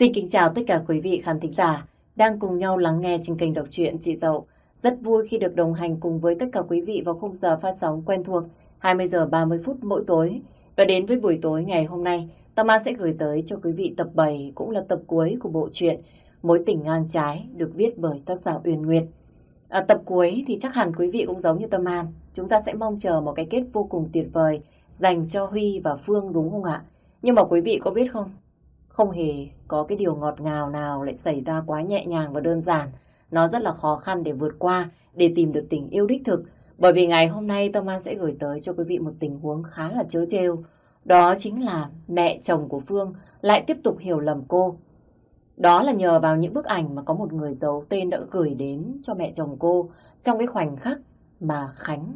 Xin kính chào tất cả quý vị khán thính giả đang cùng nhau lắng nghe trên kênh đọc truyện Chị Dậu. Rất vui khi được đồng hành cùng với tất cả quý vị vào khung giờ phát sóng quen thuộc 20 giờ 30 phút mỗi tối. Và đến với buổi tối ngày hôm nay, Tâm An sẽ gửi tới cho quý vị tập 7 cũng là tập cuối của bộ truyện Mối tình ngang trái được viết bởi tác giả Uyên Nguyệt. À, tập cuối thì chắc hẳn quý vị cũng giống như Tâm An. Chúng ta sẽ mong chờ một cái kết vô cùng tuyệt vời dành cho Huy và Phương đúng không ạ? Nhưng mà quý vị có biết không? Không hề có cái điều ngọt ngào nào lại xảy ra quá nhẹ nhàng và đơn giản. Nó rất là khó khăn để vượt qua, để tìm được tình yêu đích thực. Bởi vì ngày hôm nay Tâm An sẽ gửi tới cho quý vị một tình huống khá là chớ trêu. Đó chính là mẹ chồng của Phương lại tiếp tục hiểu lầm cô. Đó là nhờ vào những bức ảnh mà có một người giấu tên đã gửi đến cho mẹ chồng cô trong cái khoảnh khắc mà Khánh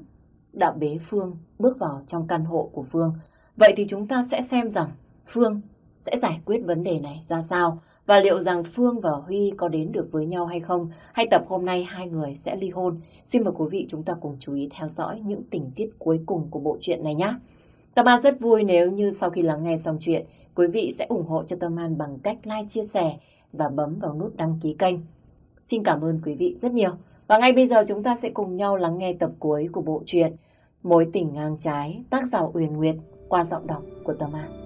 đã bế Phương bước vào trong căn hộ của Phương. Vậy thì chúng ta sẽ xem rằng Phương sẽ giải quyết vấn đề này ra sao và liệu rằng Phương và Huy có đến được với nhau hay không hay tập hôm nay hai người sẽ ly hôn. Xin mời quý vị chúng ta cùng chú ý theo dõi những tình tiết cuối cùng của bộ truyện này nhé. Tâm An rất vui nếu như sau khi lắng nghe xong chuyện, quý vị sẽ ủng hộ cho Tâm An bằng cách like, chia sẻ và bấm vào nút đăng ký kênh. Xin cảm ơn quý vị rất nhiều. Và ngay bây giờ chúng ta sẽ cùng nhau lắng nghe tập cuối của bộ truyện Mối tình ngang trái, tác giả Uyển Nguyệt qua giọng đọc của Tâm An.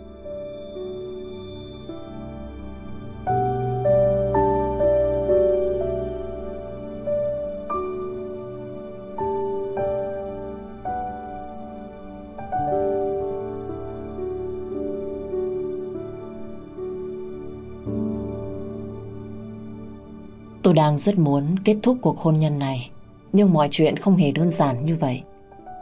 Đang rất muốn kết thúc cuộc hôn nhân này. Nhưng mọi chuyện không hề đơn giản như vậy.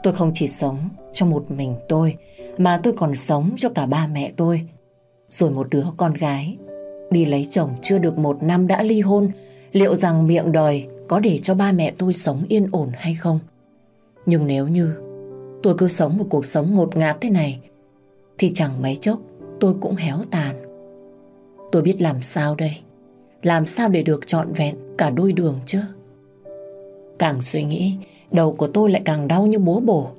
Tôi không chỉ sống cho một mình tôi, Mà tôi còn sống cho cả ba mẹ tôi. Rồi một đứa con gái, Đi lấy chồng chưa được một năm đã ly hôn, Liệu rằng miệng đời Có để cho ba mẹ tôi sống yên ổn hay không? Nhưng nếu như Tôi cứ sống một cuộc sống ngột ngạt thế này, Thì chẳng mấy chốc Tôi cũng héo tàn. Tôi biết làm sao đây? Làm sao để được trọn vẹn cả đôi đường chứ? Càng suy nghĩ, đầu của tôi lại càng đau như búa bổ.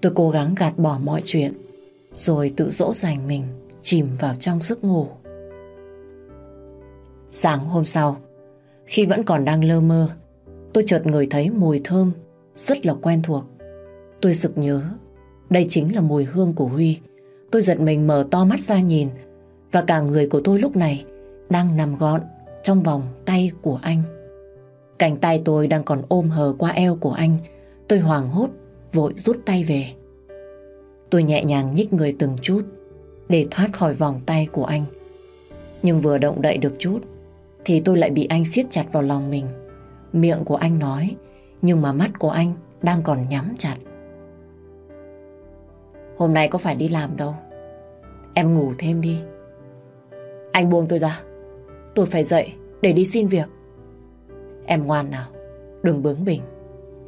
Tôi cố gắng gạt bỏ mọi chuyện, rồi tự dỗ dành mình, chìm vào trong giấc ngủ. Sáng hôm sau, khi vẫn còn đang lơ mơ, tôi chợt ngửi thấy mùi thơm rất là quen thuộc. Tôi sực nhớ, đây chính là mùi hương của Huy. Tôi giật mình mở to mắt ra nhìn, và cả người của tôi lúc này đang nằm gọn trong vòng tay của anh. Cánh tay tôi đang còn ôm hờ qua eo của anh. Tôi hoảng hốt, vội rút tay về. Tôi nhẹ nhàng nhích người từng chút để thoát khỏi vòng tay của anh. Nhưng vừa động đậy được chút thì tôi lại bị anh siết chặt vào lòng mình. Miệng của anh nói nhưng mà mắt của anh đang còn nhắm chặt. Hôm nay có phải đi làm đâu. Em ngủ thêm đi. Anh buông tôi ra. Tôi phải dậy để đi xin việc. Em ngoan nào, đừng bướng bỉnh.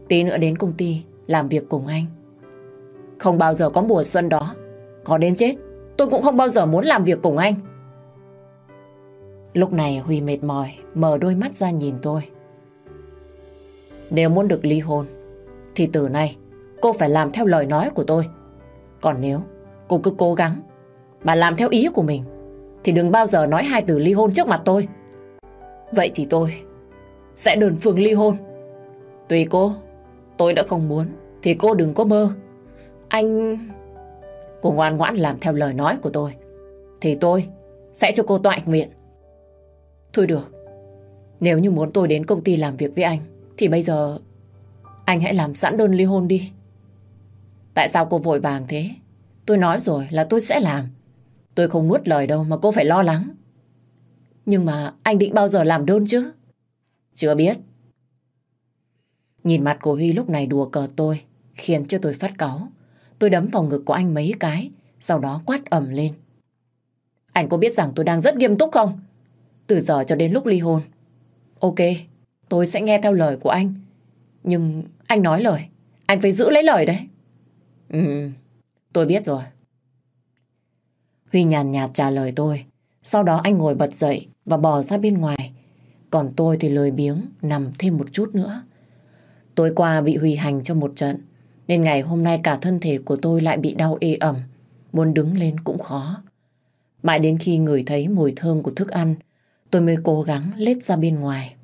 Tí nữa đến công ty làm việc cùng anh. Không bao giờ có mùa xuân đó. Có đến chết, tôi cũng không bao giờ muốn làm việc cùng anh. Lúc này Huy mệt mỏi, mở đôi mắt ra nhìn tôi. Nếu muốn được ly hôn, thì từ nay cô phải làm theo lời nói của tôi. Còn nếu cô cứ cố gắng mà làm theo ý của mình, thì đừng bao giờ nói hai từ ly hôn trước mặt tôi. Vậy thì tôi sẽ đơn phương ly hôn. Tùy cô, tôi đã không muốn, thì cô đừng có mơ. Anh... Cô ngoan ngoãn làm theo lời nói của tôi. Thì tôi sẽ cho cô toại nguyện. Thôi được, nếu như muốn tôi đến công ty làm việc với anh, thì bây giờ anh hãy làm sẵn đơn ly hôn đi. Tại sao cô vội vàng thế? Tôi nói rồi là tôi sẽ làm. Tôi không nuốt lời đâu mà cô phải lo lắng. Nhưng mà anh định bao giờ làm đơn chứ? Chưa biết. Nhìn mặt của Huy lúc này đùa cờ tôi, khiến cho tôi phát cáu. Tôi đấm vào ngực của anh mấy cái, sau đó quát ẩm lên. Anh có biết rằng tôi đang rất nghiêm túc không? Từ giờ cho đến lúc ly hôn. Ok, tôi sẽ nghe theo lời của anh. Nhưng anh nói lời, anh phải giữ lấy lời đấy. Ừ, tôi biết rồi. Huy nhàn nhạt trả lời tôi. Sau đó anh ngồi bật dậy và bò ra bên ngoài. Còn tôi thì lười biếng nằm thêm một chút nữa. Tối qua bị Huy hành cho một trận. Nên ngày hôm nay cả thân thể của tôi lại bị đau ê ẩm. Muốn đứng lên cũng khó. Mãi đến khi ngửi thấy mùi thơm của thức ăn, tôi mới cố gắng lết ra bên ngoài.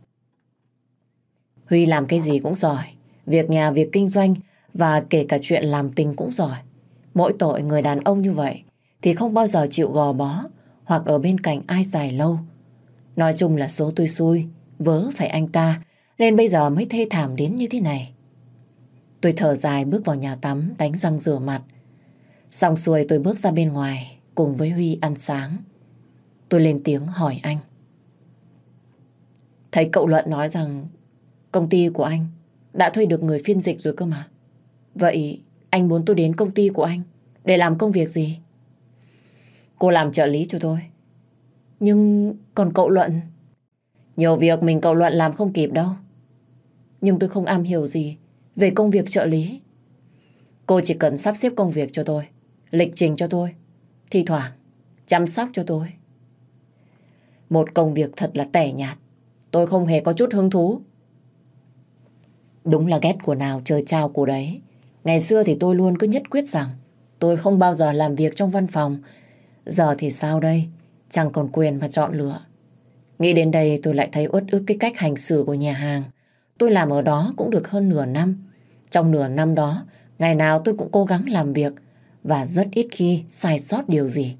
Huy làm cái gì cũng giỏi, việc nhà, việc kinh doanh và kể cả chuyện làm tình cũng giỏi. Mỗi tội người đàn ông như vậy thì không bao giờ chịu gò bó hoặc ở bên cạnh ai dài lâu. Nói chung là số tôi xui, vớ phải anh ta, nên bây giờ mới thê thảm đến như thế này. Tôi thở dài bước vào nhà tắm, đánh răng rửa mặt. Xong xuôi tôi bước ra bên ngoài, cùng với Huy ăn sáng. Tôi lên tiếng hỏi anh. Thấy cậu Luận nói rằng công ty của anh đã thuê được người phiên dịch rồi cơ mà. Vậy anh muốn tôi đến công ty của anh để làm công việc gì? Cô làm trợ lý cho tôi. Nhưng còn cậu Luận... Nhiều việc mình cậu Luận làm không kịp đâu. Nhưng tôi không am hiểu gì về công việc trợ lý. Cô chỉ cần sắp xếp công việc cho tôi, lịch trình cho tôi, thi thoảng chăm sóc cho tôi. Một công việc thật là tẻ nhạt. Tôi không hề có chút hứng thú. Đúng là ghét của nào trời trao của đấy. Ngày xưa thì tôi luôn cứ nhất quyết rằng tôi không bao giờ làm việc trong văn phòng. Giờ thì sao đây? Chẳng còn quyền mà chọn lựa. Nghĩ đến đây tôi lại thấy uất ức cái cách hành xử của nhà hàng. Tôi làm ở đó cũng được hơn nửa năm. Trong nửa năm đó, ngày nào tôi cũng cố gắng làm việc và rất ít khi sai sót điều gì.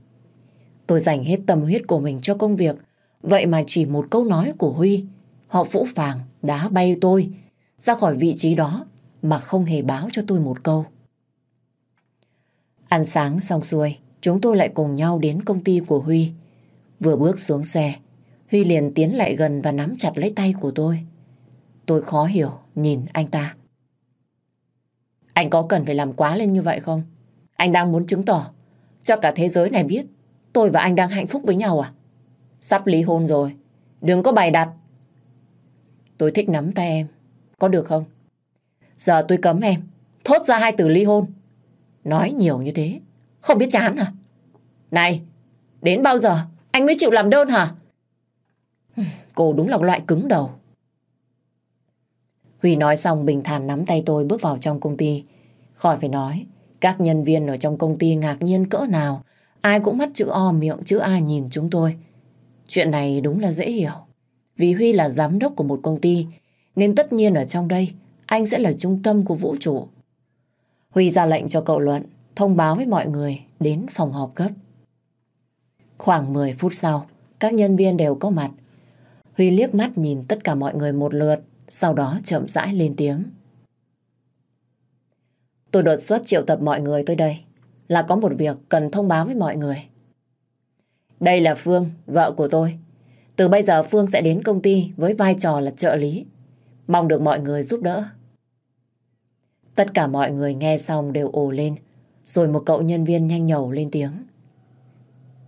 Tôi dành hết tâm huyết của mình cho công việc, vậy mà chỉ một câu nói của Huy, họ phũ phàng đá bay tôi ra khỏi vị trí đó mà không hề báo cho tôi một câu. Ăn sáng xong xuôi, chúng tôi lại cùng nhau đến công ty của Huy. Vừa bước xuống xe, Huy liền tiến lại gần và nắm chặt lấy tay của tôi. Tôi khó hiểu nhìn anh ta. Anh có cần phải làm quá lên như vậy không? Anh đang muốn chứng tỏ cho cả thế giới này biết tôi và anh đang hạnh phúc với nhau à? Sắp ly hôn rồi, đừng có bày đặt. Tôi thích nắm tay em, có được không? Giờ tôi cấm em, thốt ra hai từ ly hôn. Nói nhiều như thế, không biết chán à? Này, đến bao giờ anh mới chịu làm đơn hả? Cô đúng là loại cứng đầu. Huy nói xong bình thản nắm tay tôi bước vào trong công ty. Khỏi phải nói, các nhân viên ở trong công ty ngạc nhiên cỡ nào, ai cũng mắt chữ O miệng chữ A nhìn chúng tôi. Chuyện này đúng là dễ hiểu. Vì Huy là giám đốc của một công ty, nên tất nhiên ở trong đây, anh sẽ là trung tâm của vũ trụ. Huy ra lệnh cho cậu Luận thông báo với mọi người đến phòng họp gấp. Khoảng 10 phút sau, các nhân viên đều có mặt. Huy liếc mắt nhìn tất cả mọi người một lượt, sau đó chậm rãi lên tiếng. Tôi đột xuất triệu tập mọi người tới đây là có một việc cần thông báo với mọi người. Đây là Phương, vợ của tôi. Từ bây giờ Phương sẽ đến công ty với vai trò là trợ lý. Mong được mọi người giúp đỡ. Tất cả mọi người nghe xong đều ồ lên, rồi một cậu nhân viên nhanh nhẩu lên tiếng.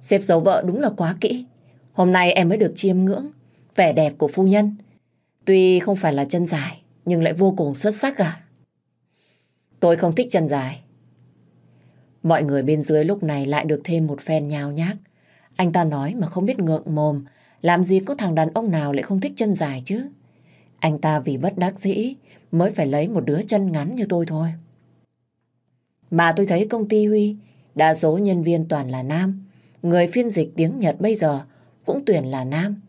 Xếp giấu vợ đúng là quá kỹ. Hôm nay em mới được chiêm ngưỡng vẻ đẹp của phu nhân. Tuy không phải là chân dài, nhưng lại vô cùng xuất sắc à. Tôi không thích chân dài. Mọi người bên dưới lúc này lại được thêm một phen nhào nhác. Anh ta nói mà không biết ngượng mồm, làm gì có thằng đàn ông nào lại không thích chân dài chứ. Anh ta vì bất đắc dĩ mới phải lấy một đứa chân ngắn như tôi thôi. Mà tôi thấy công ty Huy, đa số nhân viên toàn là nam. Người phiên dịch tiếng Nhật bây giờ cũng tuyển là nam.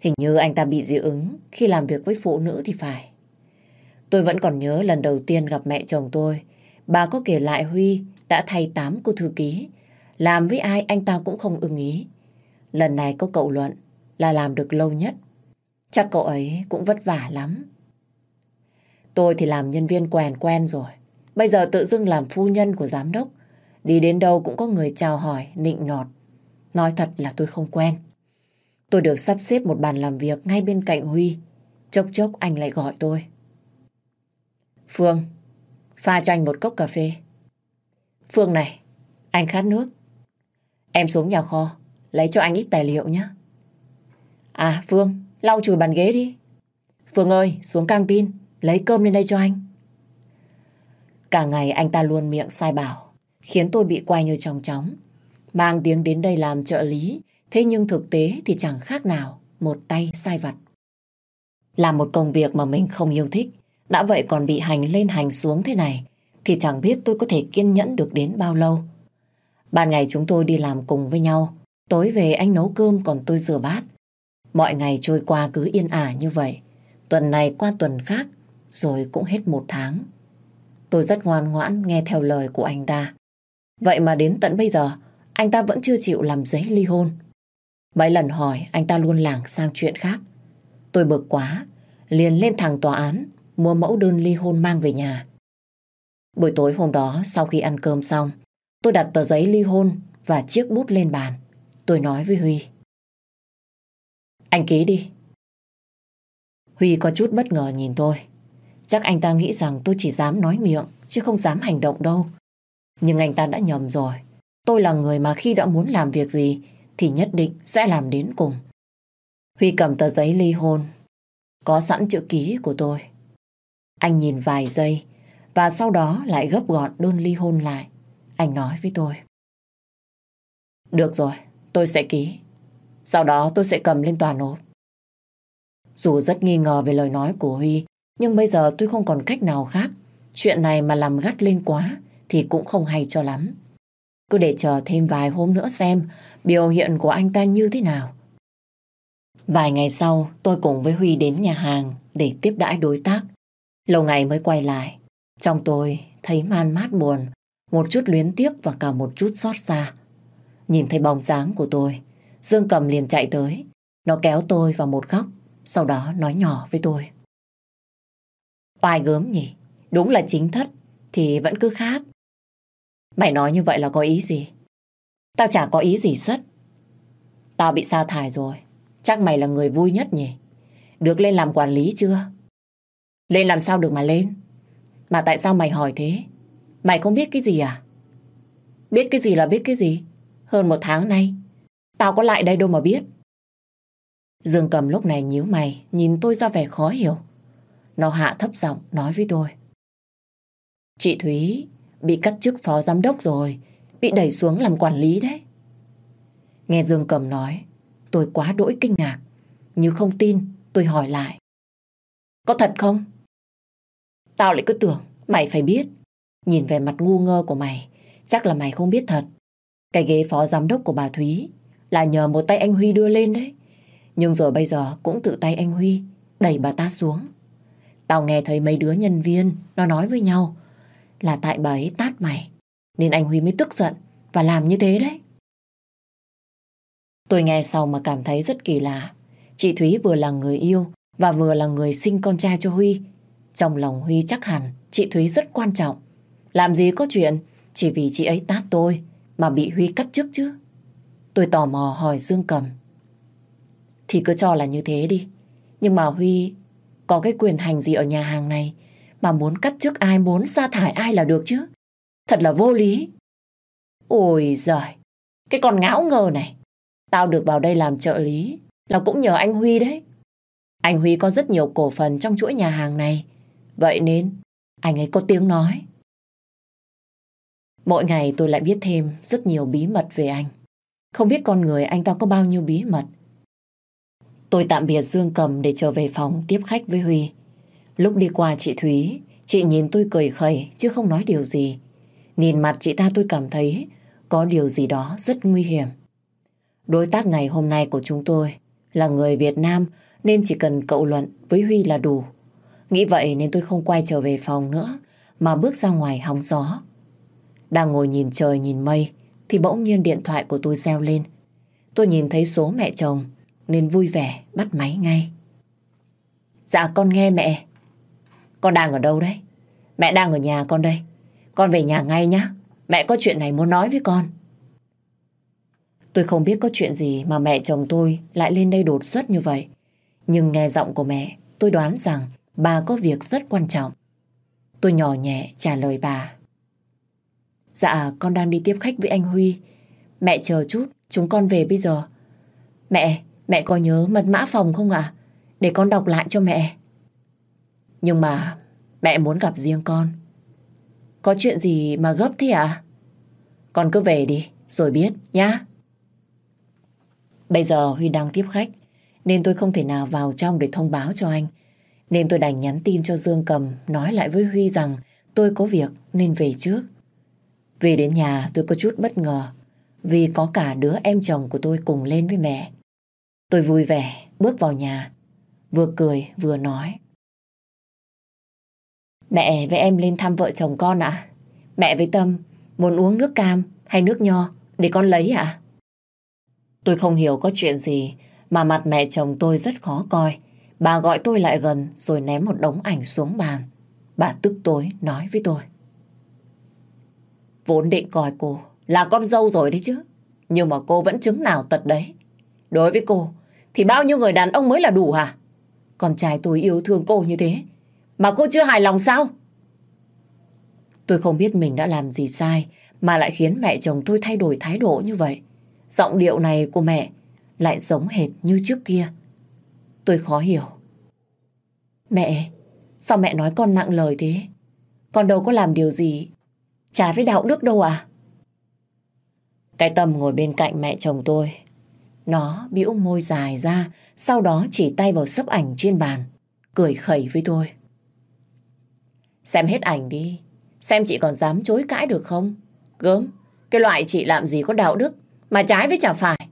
Hình như anh ta bị dị ứng khi làm việc với phụ nữ thì phải. Tôi vẫn còn nhớ lần đầu tiên gặp mẹ chồng tôi, bà có kể lại Huy đã thay tám cô thư ký. Làm với ai anh ta cũng không ưng ý. Lần này có cậu Luận là làm được lâu nhất. Chắc cậu ấy cũng vất vả lắm. Tôi thì làm nhân viên quen quen rồi. Bây giờ tự dưng làm phu nhân của giám đốc. Đi đến đâu cũng có người chào hỏi, nịnh nọt. Nói thật là tôi không quen. Tôi được sắp xếp một bàn làm việc ngay bên cạnh Huy. Chốc chốc anh lại gọi tôi. Phương, pha cho anh một cốc cà phê. Phương này, anh khát nước. Em xuống nhà kho, lấy cho anh ít tài liệu nhé. À, Phương, lau chùi bàn ghế đi. Phương ơi, xuống căng tin, lấy cơm lên đây cho anh. Cả ngày anh ta luôn miệng sai bảo, khiến tôi bị quay như trong chóng. Mang tiếng đến đây làm trợ lý, thế nhưng thực tế thì chẳng khác nào một tay sai vặt. Làm một công việc mà mình không yêu thích, đã vậy còn bị hành lên hành xuống thế này, thì chẳng biết tôi có thể kiên nhẫn được đến bao lâu. Ban ngày chúng tôi đi làm cùng với nhau, tối về anh nấu cơm còn tôi rửa bát. Mọi ngày trôi qua cứ yên ả như vậy. Tuần này qua tuần khác, rồi cũng hết một tháng. Tôi rất ngoan ngoãn nghe theo lời của anh ta. Vậy mà đến tận bây giờ, anh ta vẫn chưa chịu làm giấy ly hôn. Mấy lần hỏi, anh ta luôn lảng sang chuyện khác. Tôi bực quá, liền lên thẳng tòa án, mua mẫu đơn ly hôn mang về nhà. Buổi tối hôm đó, sau khi ăn cơm xong, tôi đặt tờ giấy ly hôn và chiếc bút lên bàn. Tôi nói với Huy. Anh ký đi. Huy có chút bất ngờ nhìn tôi. Chắc anh ta nghĩ rằng tôi chỉ dám nói miệng, chứ không dám hành động đâu. Nhưng anh ta đã nhầm rồi. Tôi là người mà khi đã muốn làm việc gì thì nhất định sẽ làm đến cùng. Huy cầm tờ giấy ly hôn, có sẵn chữ ký của tôi. Anh nhìn vài giây và sau đó lại gấp gọn đơn ly hôn lại. Anh nói với tôi. Được rồi, tôi sẽ ký. Sau đó tôi sẽ cầm lên tòa nộp. Dù rất nghi ngờ về lời nói của Huy, nhưng bây giờ tôi không còn cách nào khác. Chuyện này mà làm gắt lên quá thì cũng không hay cho lắm. Cứ để chờ thêm vài hôm nữa xem biểu hiện của anh ta như thế nào. Vài ngày sau, tôi cùng với Huy đến nhà hàng để tiếp đãi đối tác. Lâu ngày mới quay lại. Trong tôi thấy man mát buồn, một chút luyến tiếc và cả một chút xót xa. Nhìn thấy bóng dáng của tôi, Dương Cầm liền chạy tới. Nó kéo tôi vào một góc, sau đó nói nhỏ với tôi. Oai gớm nhỉ, đúng là chính thất, thì vẫn cứ khác. Mày nói như vậy là có ý gì? Tao chả có ý gì sất. Tao bị sa thải rồi, chắc mày là người vui nhất nhỉ? Được lên làm quản lý chưa? Lên làm sao được mà lên? Mà tại sao mày hỏi thế? Mày không biết cái gì à? Biết cái gì là biết cái gì? Hơn một tháng nay, tao có lại đây đâu mà biết. Dương cầm lúc này nhíu mày, nhìn tôi ra vẻ khó hiểu. Nó hạ thấp giọng nói với tôi. Chị Thúy bị cắt chức phó giám đốc rồi, bị đẩy xuống làm quản lý đấy. Nghe Dương cầm nói, tôi quá đỗi kinh ngạc. Như không tin, tôi hỏi lại. Có thật không? Tao lại cứ tưởng mày phải biết. Nhìn về mặt ngu ngơ của mày, chắc là mày không biết thật. Cái ghế phó giám đốc của bà Thúy là nhờ một tay anh Huy đưa lên đấy. Nhưng rồi bây giờ cũng tự tay anh Huy đẩy bà ta xuống. Tao nghe thấy mấy đứa nhân viên, nó nói với nhau là tại bà ấy tát mày. Nên anh Huy mới tức giận và làm như thế đấy. Tôi nghe sau mà cảm thấy rất kỳ lạ. Chị Thúy vừa là người yêu và vừa là người sinh con trai cho Huy. Trong lòng Huy chắc hẳn chị Thúy rất quan trọng. Làm gì có chuyện, chỉ vì chị ấy tát tôi mà bị Huy cắt trước chứ. Tôi tò mò hỏi Dương Cầm. Thì cứ cho là như thế đi. Nhưng mà Huy có cái quyền hành gì ở nhà hàng này mà muốn cắt chức ai muốn sa thải ai là được chứ. Thật là vô lý. Ôi giời, cái con ngáo ngờ này. Tao được vào đây làm trợ lý là cũng nhờ anh Huy đấy. Anh Huy có rất nhiều cổ phần trong chuỗi nhà hàng này. Vậy nên anh ấy có tiếng nói. Mỗi ngày tôi lại biết thêm rất nhiều bí mật về anh. Không biết con người anh ta có bao nhiêu bí mật. Tôi tạm biệt Dương Cầm để trở về phòng tiếp khách với Huy. Lúc đi qua chị Thúy, chị nhìn tôi cười khẩy chứ không nói điều gì. Nhìn mặt chị ta tôi cảm thấy có điều gì đó rất nguy hiểm. Đối tác ngày hôm nay của chúng tôi là người Việt Nam nên chỉ cần cậu luận với Huy là đủ. Nghĩ vậy nên tôi không quay trở về phòng nữa mà bước ra ngoài hóng gió. Đang ngồi nhìn trời nhìn mây thì bỗng nhiên điện thoại của tôi reo lên. Tôi nhìn thấy số mẹ chồng nên vui vẻ bắt máy ngay. Dạ con nghe mẹ. Con đang ở đâu đấy? Mẹ đang ở nhà con đây. Con về nhà ngay nhá. Mẹ có chuyện này muốn nói với con. Tôi không biết có chuyện gì mà mẹ chồng tôi lại lên đây đột xuất như vậy. Nhưng nghe giọng của mẹ, tôi đoán rằng bà có việc rất quan trọng. Tôi nhỏ nhẹ trả lời bà. Dạ, con đang đi tiếp khách với anh Huy. Mẹ chờ chút, chúng con về bây giờ. Mẹ, mẹ có nhớ mật mã phòng không ạ? Để con đọc lại cho mẹ. Nhưng mà mẹ muốn gặp riêng con. Có chuyện gì mà gấp thế ạ? Con cứ về đi, rồi biết nhá. Bây giờ Huy đang tiếp khách, nên tôi không thể nào vào trong để thông báo cho anh. Nên tôi đành nhắn tin cho Dương Cầm nói lại với Huy rằng tôi có việc nên về trước. Về đến nhà tôi có chút bất ngờ vì có cả đứa em chồng của tôi cùng lên với mẹ. Tôi vui vẻ bước vào nhà, vừa cười vừa nói. Mẹ với em lên thăm vợ chồng con ạ. Mẹ với Tâm muốn uống nước cam hay nước nho để con lấy ạ? Tôi không hiểu có chuyện gì mà mặt mẹ chồng tôi rất khó coi. Bà gọi tôi lại gần rồi ném một đống ảnh xuống bàn. Bà tức tối nói với tôi. Vốn định coi cô là con dâu rồi đấy chứ. Nhưng mà cô vẫn chứng nào tật đấy. Đối với cô thì bao nhiêu người đàn ông mới là đủ hả? Con trai tôi yêu thương cô như thế mà cô chưa hài lòng sao? Tôi không biết mình đã làm gì sai mà lại khiến mẹ chồng tôi thay đổi thái độ như vậy. Giọng điệu này của mẹ lại giống hệt như trước kia. Tôi khó hiểu. Mẹ, sao mẹ nói con nặng lời thế? Con đâu có làm điều gì trái với đạo đức đâu à? Cái tâm ngồi bên cạnh mẹ chồng tôi. Nó bĩu môi dài ra, sau đó chỉ tay vào sấp ảnh trên bàn, cười khẩy với tôi. Xem hết ảnh đi, xem chị còn dám chối cãi được không? Gớm, cái loại chị làm gì có đạo đức, mà trái với chả phải.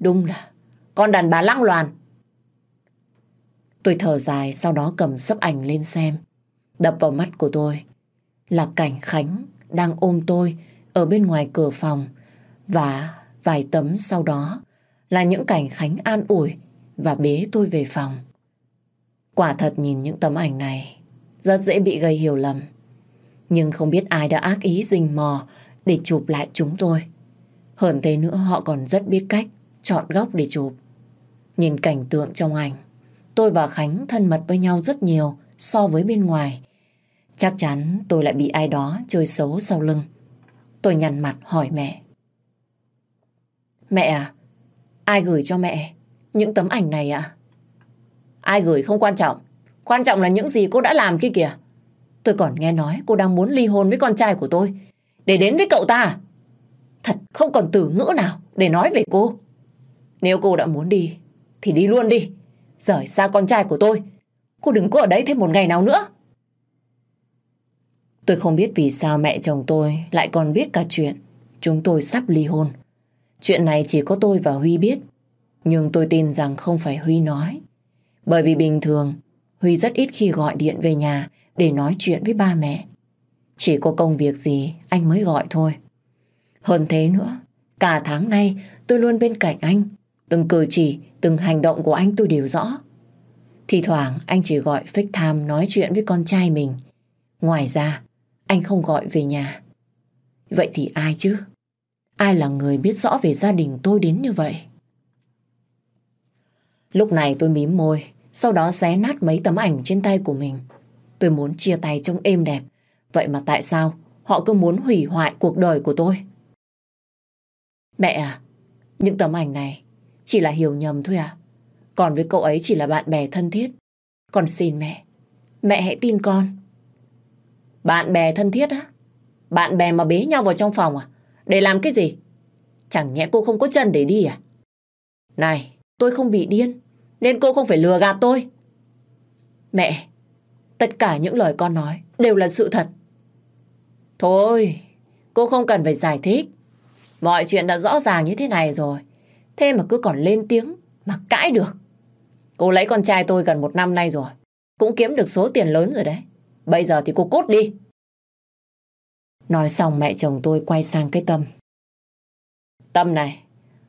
Đúng là con đàn bà lăng loàn. Tôi thở dài sau đó cầm sấp ảnh lên xem. Đập vào mắt của tôi là cảnh Khánh đang ôm tôi ở bên ngoài cửa phòng và vài tấm sau đó là những cảnh Khánh an ủi và bế tôi về phòng. Quả thật nhìn những tấm ảnh này rất dễ bị gây hiểu lầm. Nhưng không biết ai đã ác ý rình mò để chụp lại chúng tôi. Hơn thế nữa họ còn rất biết cách chọn góc để chụp. Nhìn cảnh tượng trong ảnh, tôi và Khánh thân mật với nhau rất nhiều so với bên ngoài. Chắc chắn tôi lại bị ai đó chơi xấu sau lưng. Tôi nhăn mặt hỏi mẹ. Mẹ à, ai gửi cho mẹ những tấm ảnh này ạ? Ai gửi không quan trọng. Quan trọng là những gì cô đã làm kia kìa. Tôi còn nghe nói cô đang muốn ly hôn với con trai của tôi. Để đến với cậu ta Thật không còn từ ngữ nào để nói về cô. Nếu cô đã muốn đi, thì đi luôn đi. Rời xa con trai của tôi. Cô đừng có ở đấy thêm một ngày nào nữa. Tôi không biết vì sao mẹ chồng tôi lại còn biết cả chuyện chúng tôi sắp ly hôn. Chuyện này chỉ có tôi và Huy biết. Nhưng tôi tin rằng không phải Huy nói. Bởi vì bình thường, Huy rất ít khi gọi điện về nhà để nói chuyện với ba mẹ. Chỉ có công việc gì anh mới gọi thôi. Hơn thế nữa, cả tháng nay tôi luôn bên cạnh anh. Từng cử chỉ, từng hành động của anh tôi đều rõ. Thì thoảng anh chỉ gọi FaceTime nói chuyện với con trai mình. Ngoài ra, anh không gọi về nhà. Vậy thì ai chứ? Ai là người biết rõ về gia đình tôi đến như vậy? Lúc này tôi mím môi, sau đó xé nát mấy tấm ảnh trên tay của mình. Tôi muốn chia tay trông êm đẹp. Vậy mà tại sao họ cứ muốn hủy hoại cuộc đời của tôi? Mẹ à, những tấm ảnh này chỉ là hiểu nhầm thôi à? Còn với cậu ấy chỉ là bạn bè thân thiết. Con xin mẹ, mẹ hãy tin con. Bạn bè thân thiết á? Bạn bè mà bế nhau vào trong phòng à? Để làm cái gì? Chẳng nhẽ cô không có chân để đi à? Này, tôi không bị điên, nên cô không phải lừa gạt tôi. Mẹ, tất cả những lời con nói đều là sự thật. Thôi, cô không cần phải giải thích. Mọi chuyện đã rõ ràng như thế này rồi. Thế mà cứ còn lên tiếng mà cãi được. Cô lấy con trai tôi gần một năm nay rồi. Cũng kiếm được số tiền lớn rồi đấy. Bây giờ thì cô cút đi. Nói xong mẹ chồng tôi quay sang cái Tâm. Tâm này,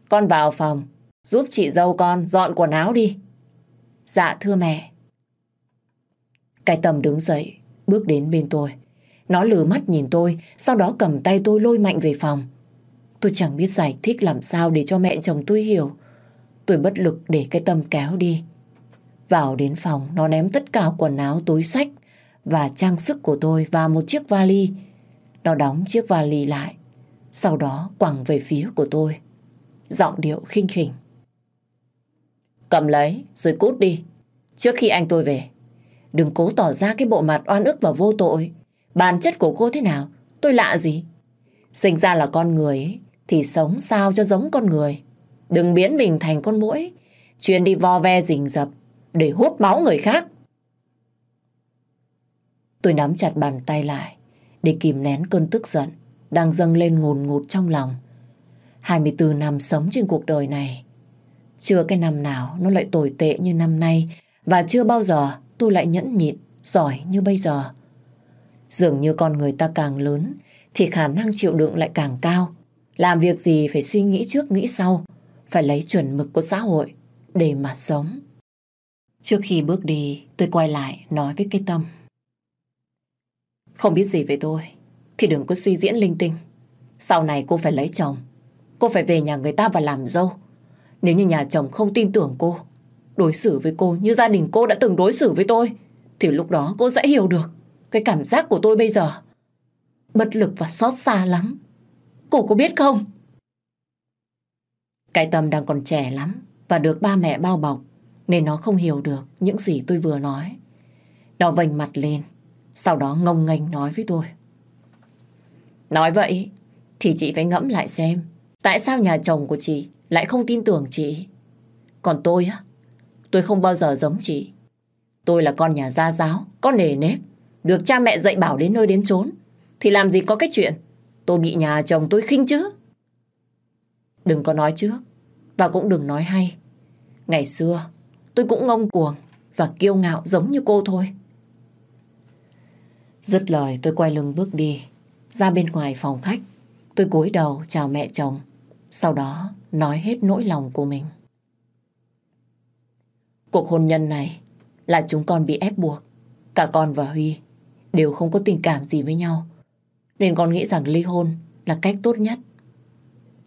con vào phòng, giúp chị dâu con dọn quần áo đi. Dạ thưa mẹ. Cái Tâm đứng dậy, bước đến bên tôi. Nó lừa mắt nhìn tôi, sau đó cầm tay tôi lôi mạnh về phòng. Tôi chẳng biết giải thích làm sao để cho mẹ chồng tôi hiểu. Tôi bất lực để cái Tâm kéo đi. Vào đến phòng, nó ném tất cả quần áo, túi sách và trang sức của tôi vào một chiếc vali. Nó đóng chiếc vali lại, sau đó quẳng về phía của tôi. Giọng điệu khinh khỉnh. Cầm lấy rồi cút đi. Trước khi anh tôi về, đừng cố tỏ ra cái bộ mặt oan ức và vô tội. Bản chất của cô thế nào, tôi lạ gì. Sinh ra là con người ấy, thì sống sao cho giống con người. Đừng biến mình thành con mũi chuyên đi vo ve rình rập để hút máu người khác. Tôi nắm chặt bàn tay lại để kìm nén cơn tức giận đang dâng lên ngùn ngụt trong lòng. 24 năm sống trên cuộc đời này Chưa cái năm nào nó lại tồi tệ như năm nay và chưa bao giờ tôi lại nhẫn nhịn, giỏi như bây giờ. Dường như con người ta càng lớn thì khả năng chịu đựng lại càng cao. Làm việc gì phải suy nghĩ trước nghĩ sau, phải lấy chuẩn mực của xã hội để mà sống. Trước khi bước đi, tôi quay lại nói với cái tâm. Không biết gì về tôi, thì đừng có suy diễn linh tinh. Sau này cô phải lấy chồng, cô phải về nhà người ta và làm dâu. Nếu như nhà chồng không tin tưởng cô, đối xử với cô như gia đình cô đã từng đối xử với tôi, thì lúc đó cô sẽ hiểu được cái cảm giác của tôi bây giờ. Bất lực và xót xa lắm. Cô có biết không? Cái tâm đang còn trẻ lắm và được ba mẹ bao bọc nên nó không hiểu được những gì tôi vừa nói. Nó vành mặt lên, sau đó ngông nghênh nói với tôi. Nói vậy thì chị phải ngẫm lại xem tại sao nhà chồng của chị lại không tin tưởng chị. Còn tôi á, tôi không bao giờ giống chị. Tôi là con nhà gia giáo, con nề nếp, được cha mẹ dạy bảo đến nơi đến chốn. Thì làm gì có cái chuyện tôi bị nhà chồng tôi khinh chứ. Đừng có nói trước và cũng đừng nói hay. Ngày xưa tôi cũng ngông cuồng và kiêu ngạo giống như cô thôi. Dứt lời tôi quay lưng bước đi ra bên ngoài phòng khách. Tôi cúi đầu chào mẹ chồng sau đó nói hết nỗi lòng của mình. Cuộc hôn nhân này là chúng con bị ép buộc. Cả con và Huy đều không có tình cảm gì với nhau. Nên con nghĩ rằng ly hôn là cách tốt nhất.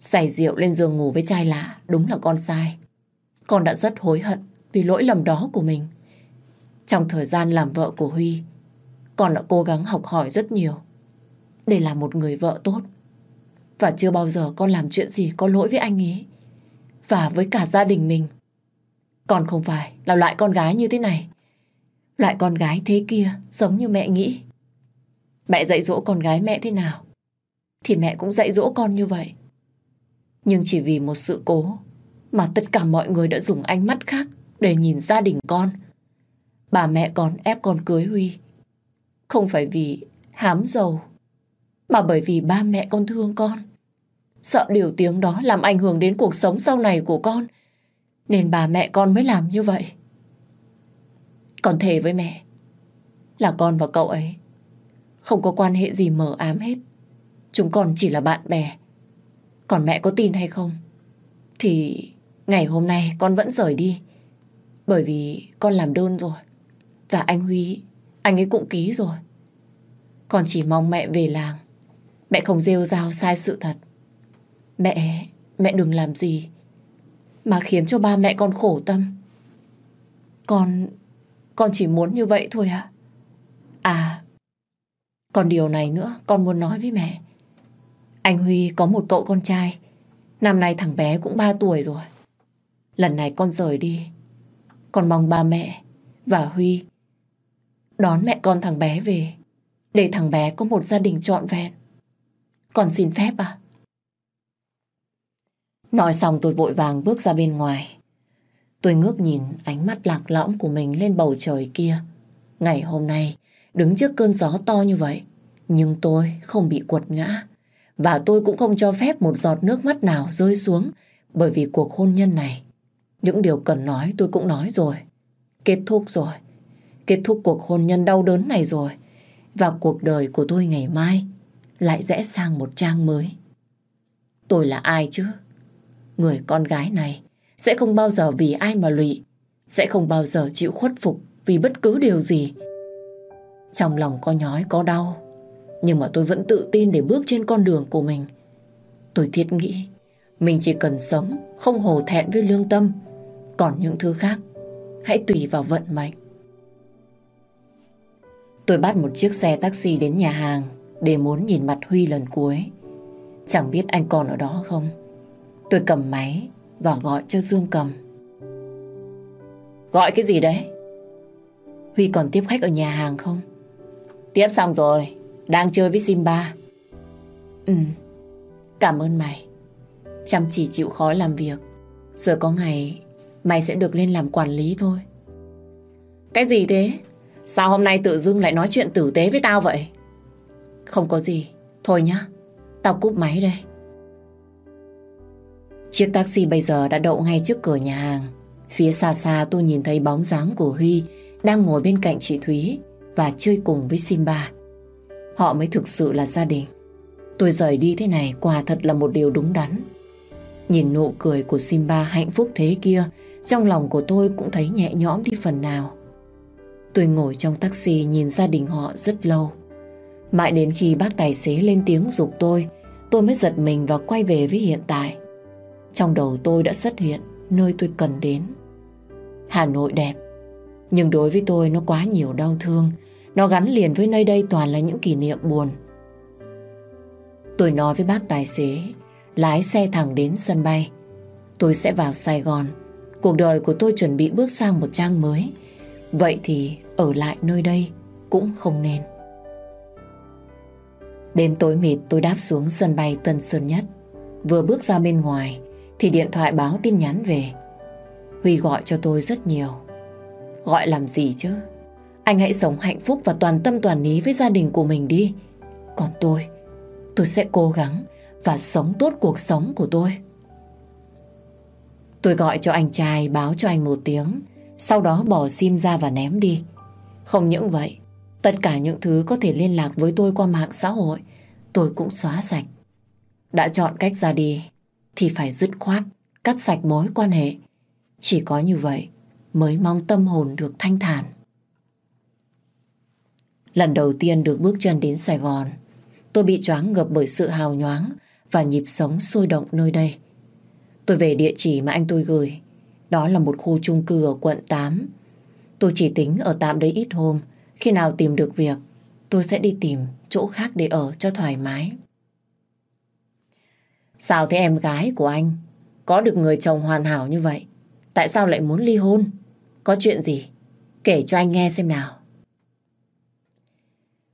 Xảy rượu lên giường ngủ với trai lạ đúng là con sai. Con đã rất hối hận vì lỗi lầm đó của mình. Trong thời gian làm vợ của Huy, con đã cố gắng học hỏi rất nhiều để làm một người vợ tốt. Và chưa bao giờ con làm chuyện gì có lỗi với anh ấy. Và với cả gia đình mình. Con không phải là loại con gái như thế này. Loại con gái thế kia giống như mẹ nghĩ. Mẹ dạy dỗ con gái mẹ thế nào thì mẹ cũng dạy dỗ con như vậy. Nhưng chỉ vì một sự cố mà tất cả mọi người đã dùng ánh mắt khác để nhìn gia đình con. Bà mẹ con ép con cưới Huy. Không phải vì hám giàu, mà bởi vì ba mẹ con thương con. Sợ điều tiếng đó làm ảnh hưởng đến cuộc sống sau này của con. Nên bà mẹ con mới làm như vậy. Còn thề với mẹ là con và cậu ấy không có quan hệ gì mờ ám hết. Chúng con chỉ là bạn bè. Còn mẹ có tin hay không? Thì ngày hôm nay con vẫn rời đi. Bởi vì con làm đơn rồi. Và anh Huy, anh ấy cũng ký rồi. còn chỉ mong mẹ về làng. Mẹ không rêu rao sai sự thật. Mẹ, mẹ đừng làm gì mà khiến cho ba mẹ con khổ tâm. Con, con chỉ muốn như vậy thôi ạ. À? à, còn điều này nữa con muốn nói với mẹ. Anh Huy có một cậu con trai. Năm nay thằng bé cũng 3 tuổi rồi. Lần này con rời đi. Con mong ba mẹ và Huy đón mẹ con thằng bé về để thằng bé có một gia đình trọn vẹn. Con xin phép à? Nói xong tôi vội vàng bước ra bên ngoài. Tôi ngước nhìn ánh mắt lạc lõng của mình lên bầu trời kia. Ngày hôm nay, đứng trước cơn gió to như vậy, nhưng tôi không bị quật ngã. Và tôi cũng không cho phép một giọt nước mắt nào rơi xuống bởi vì cuộc hôn nhân này. Những điều cần nói tôi cũng nói rồi. Kết thúc rồi. Kết thúc cuộc hôn nhân đau đớn này rồi. Và cuộc đời của tôi ngày mai lại rẽ sang một trang mới. Tôi là ai chứ? Người con gái này sẽ không bao giờ vì ai mà lụy, sẽ không bao giờ chịu khuất phục vì bất cứ điều gì. Trong lòng có nhói có đau, nhưng mà tôi vẫn tự tin để bước trên con đường của mình. Tôi thiết nghĩ, mình chỉ cần sống, không hổ thẹn với lương tâm, còn những thứ khác, hãy tùy vào vận mệnh. Tôi bắt một chiếc xe taxi đến nhà hàng để muốn nhìn mặt Huy lần cuối. Chẳng biết anh còn ở đó không? Tôi cầm máy và gọi cho Dương cầm. Gọi cái gì đấy? Huy còn tiếp khách ở nhà hàng không? Tiếp xong rồi, đang chơi với Simba. Ừ, cảm ơn mày. Chăm chỉ chịu khó làm việc. Rồi có ngày mày sẽ được lên làm quản lý thôi. Cái gì thế? Sao hôm nay tự dưng lại nói chuyện tử tế với tao vậy? Không có gì. Thôi nhá, tao cúp máy đây. Chiếc taxi bây giờ đã đậu ngay trước cửa nhà hàng. Phía xa xa tôi nhìn thấy bóng dáng của Huy đang ngồi bên cạnh chị Thúy và chơi cùng với Simba. Họ mới thực sự là gia đình. Tôi rời đi thế này quả thật là một điều đúng đắn. Nhìn nụ cười của Simba hạnh phúc thế kia, trong lòng của tôi cũng thấy nhẹ nhõm đi phần nào. Tôi ngồi trong taxi nhìn gia đình họ rất lâu. Mãi đến khi bác tài xế lên tiếng dục tôi, tôi mới giật mình và quay về với hiện tại. Trong đầu tôi đã xuất hiện nơi tôi cần đến. Hà Nội đẹp, nhưng đối với tôi nó quá nhiều đau thương. Nó gắn liền với nơi đây toàn là những kỷ niệm buồn. Tôi nói với bác tài xế, lái xe thẳng đến sân bay. Tôi sẽ vào Sài Gòn. Cuộc đời của tôi chuẩn bị bước sang một trang mới. Vậy thì ở lại nơi đây cũng không nên. Đến tối mịt tôi đáp xuống sân bay Tân Sơn Nhất. Vừa bước ra bên ngoài thì điện thoại báo tin nhắn về. Huy gọi cho tôi rất nhiều. Gọi làm gì chứ? Anh hãy sống hạnh phúc và toàn tâm toàn ý với gia đình của mình đi. Còn tôi, tôi sẽ cố gắng và sống tốt cuộc sống của tôi. Tôi gọi cho anh trai báo cho anh một tiếng, sau đó bỏ sim ra và ném đi. Không những vậy, tất cả những thứ có thể liên lạc với tôi qua mạng xã hội, tôi cũng xóa sạch. Đã chọn cách ra đi, thì phải dứt khoát, cắt sạch mối quan hệ. Chỉ có như vậy mới mong tâm hồn được thanh thản. Lần đầu tiên được bước chân đến Sài Gòn, tôi bị choáng ngập bởi sự hào nhoáng và nhịp sống sôi động nơi đây. Tôi về địa chỉ mà anh tôi gửi, đó là một khu chung cư ở quận 8. Tôi chỉ tính ở tạm đấy ít hôm, khi nào tìm được việc, tôi sẽ đi tìm chỗ khác để ở cho thoải mái. Sao thế em gái của anh có được người chồng hoàn hảo như vậy? Tại sao lại muốn ly hôn? Có chuyện gì? Kể cho anh nghe xem nào.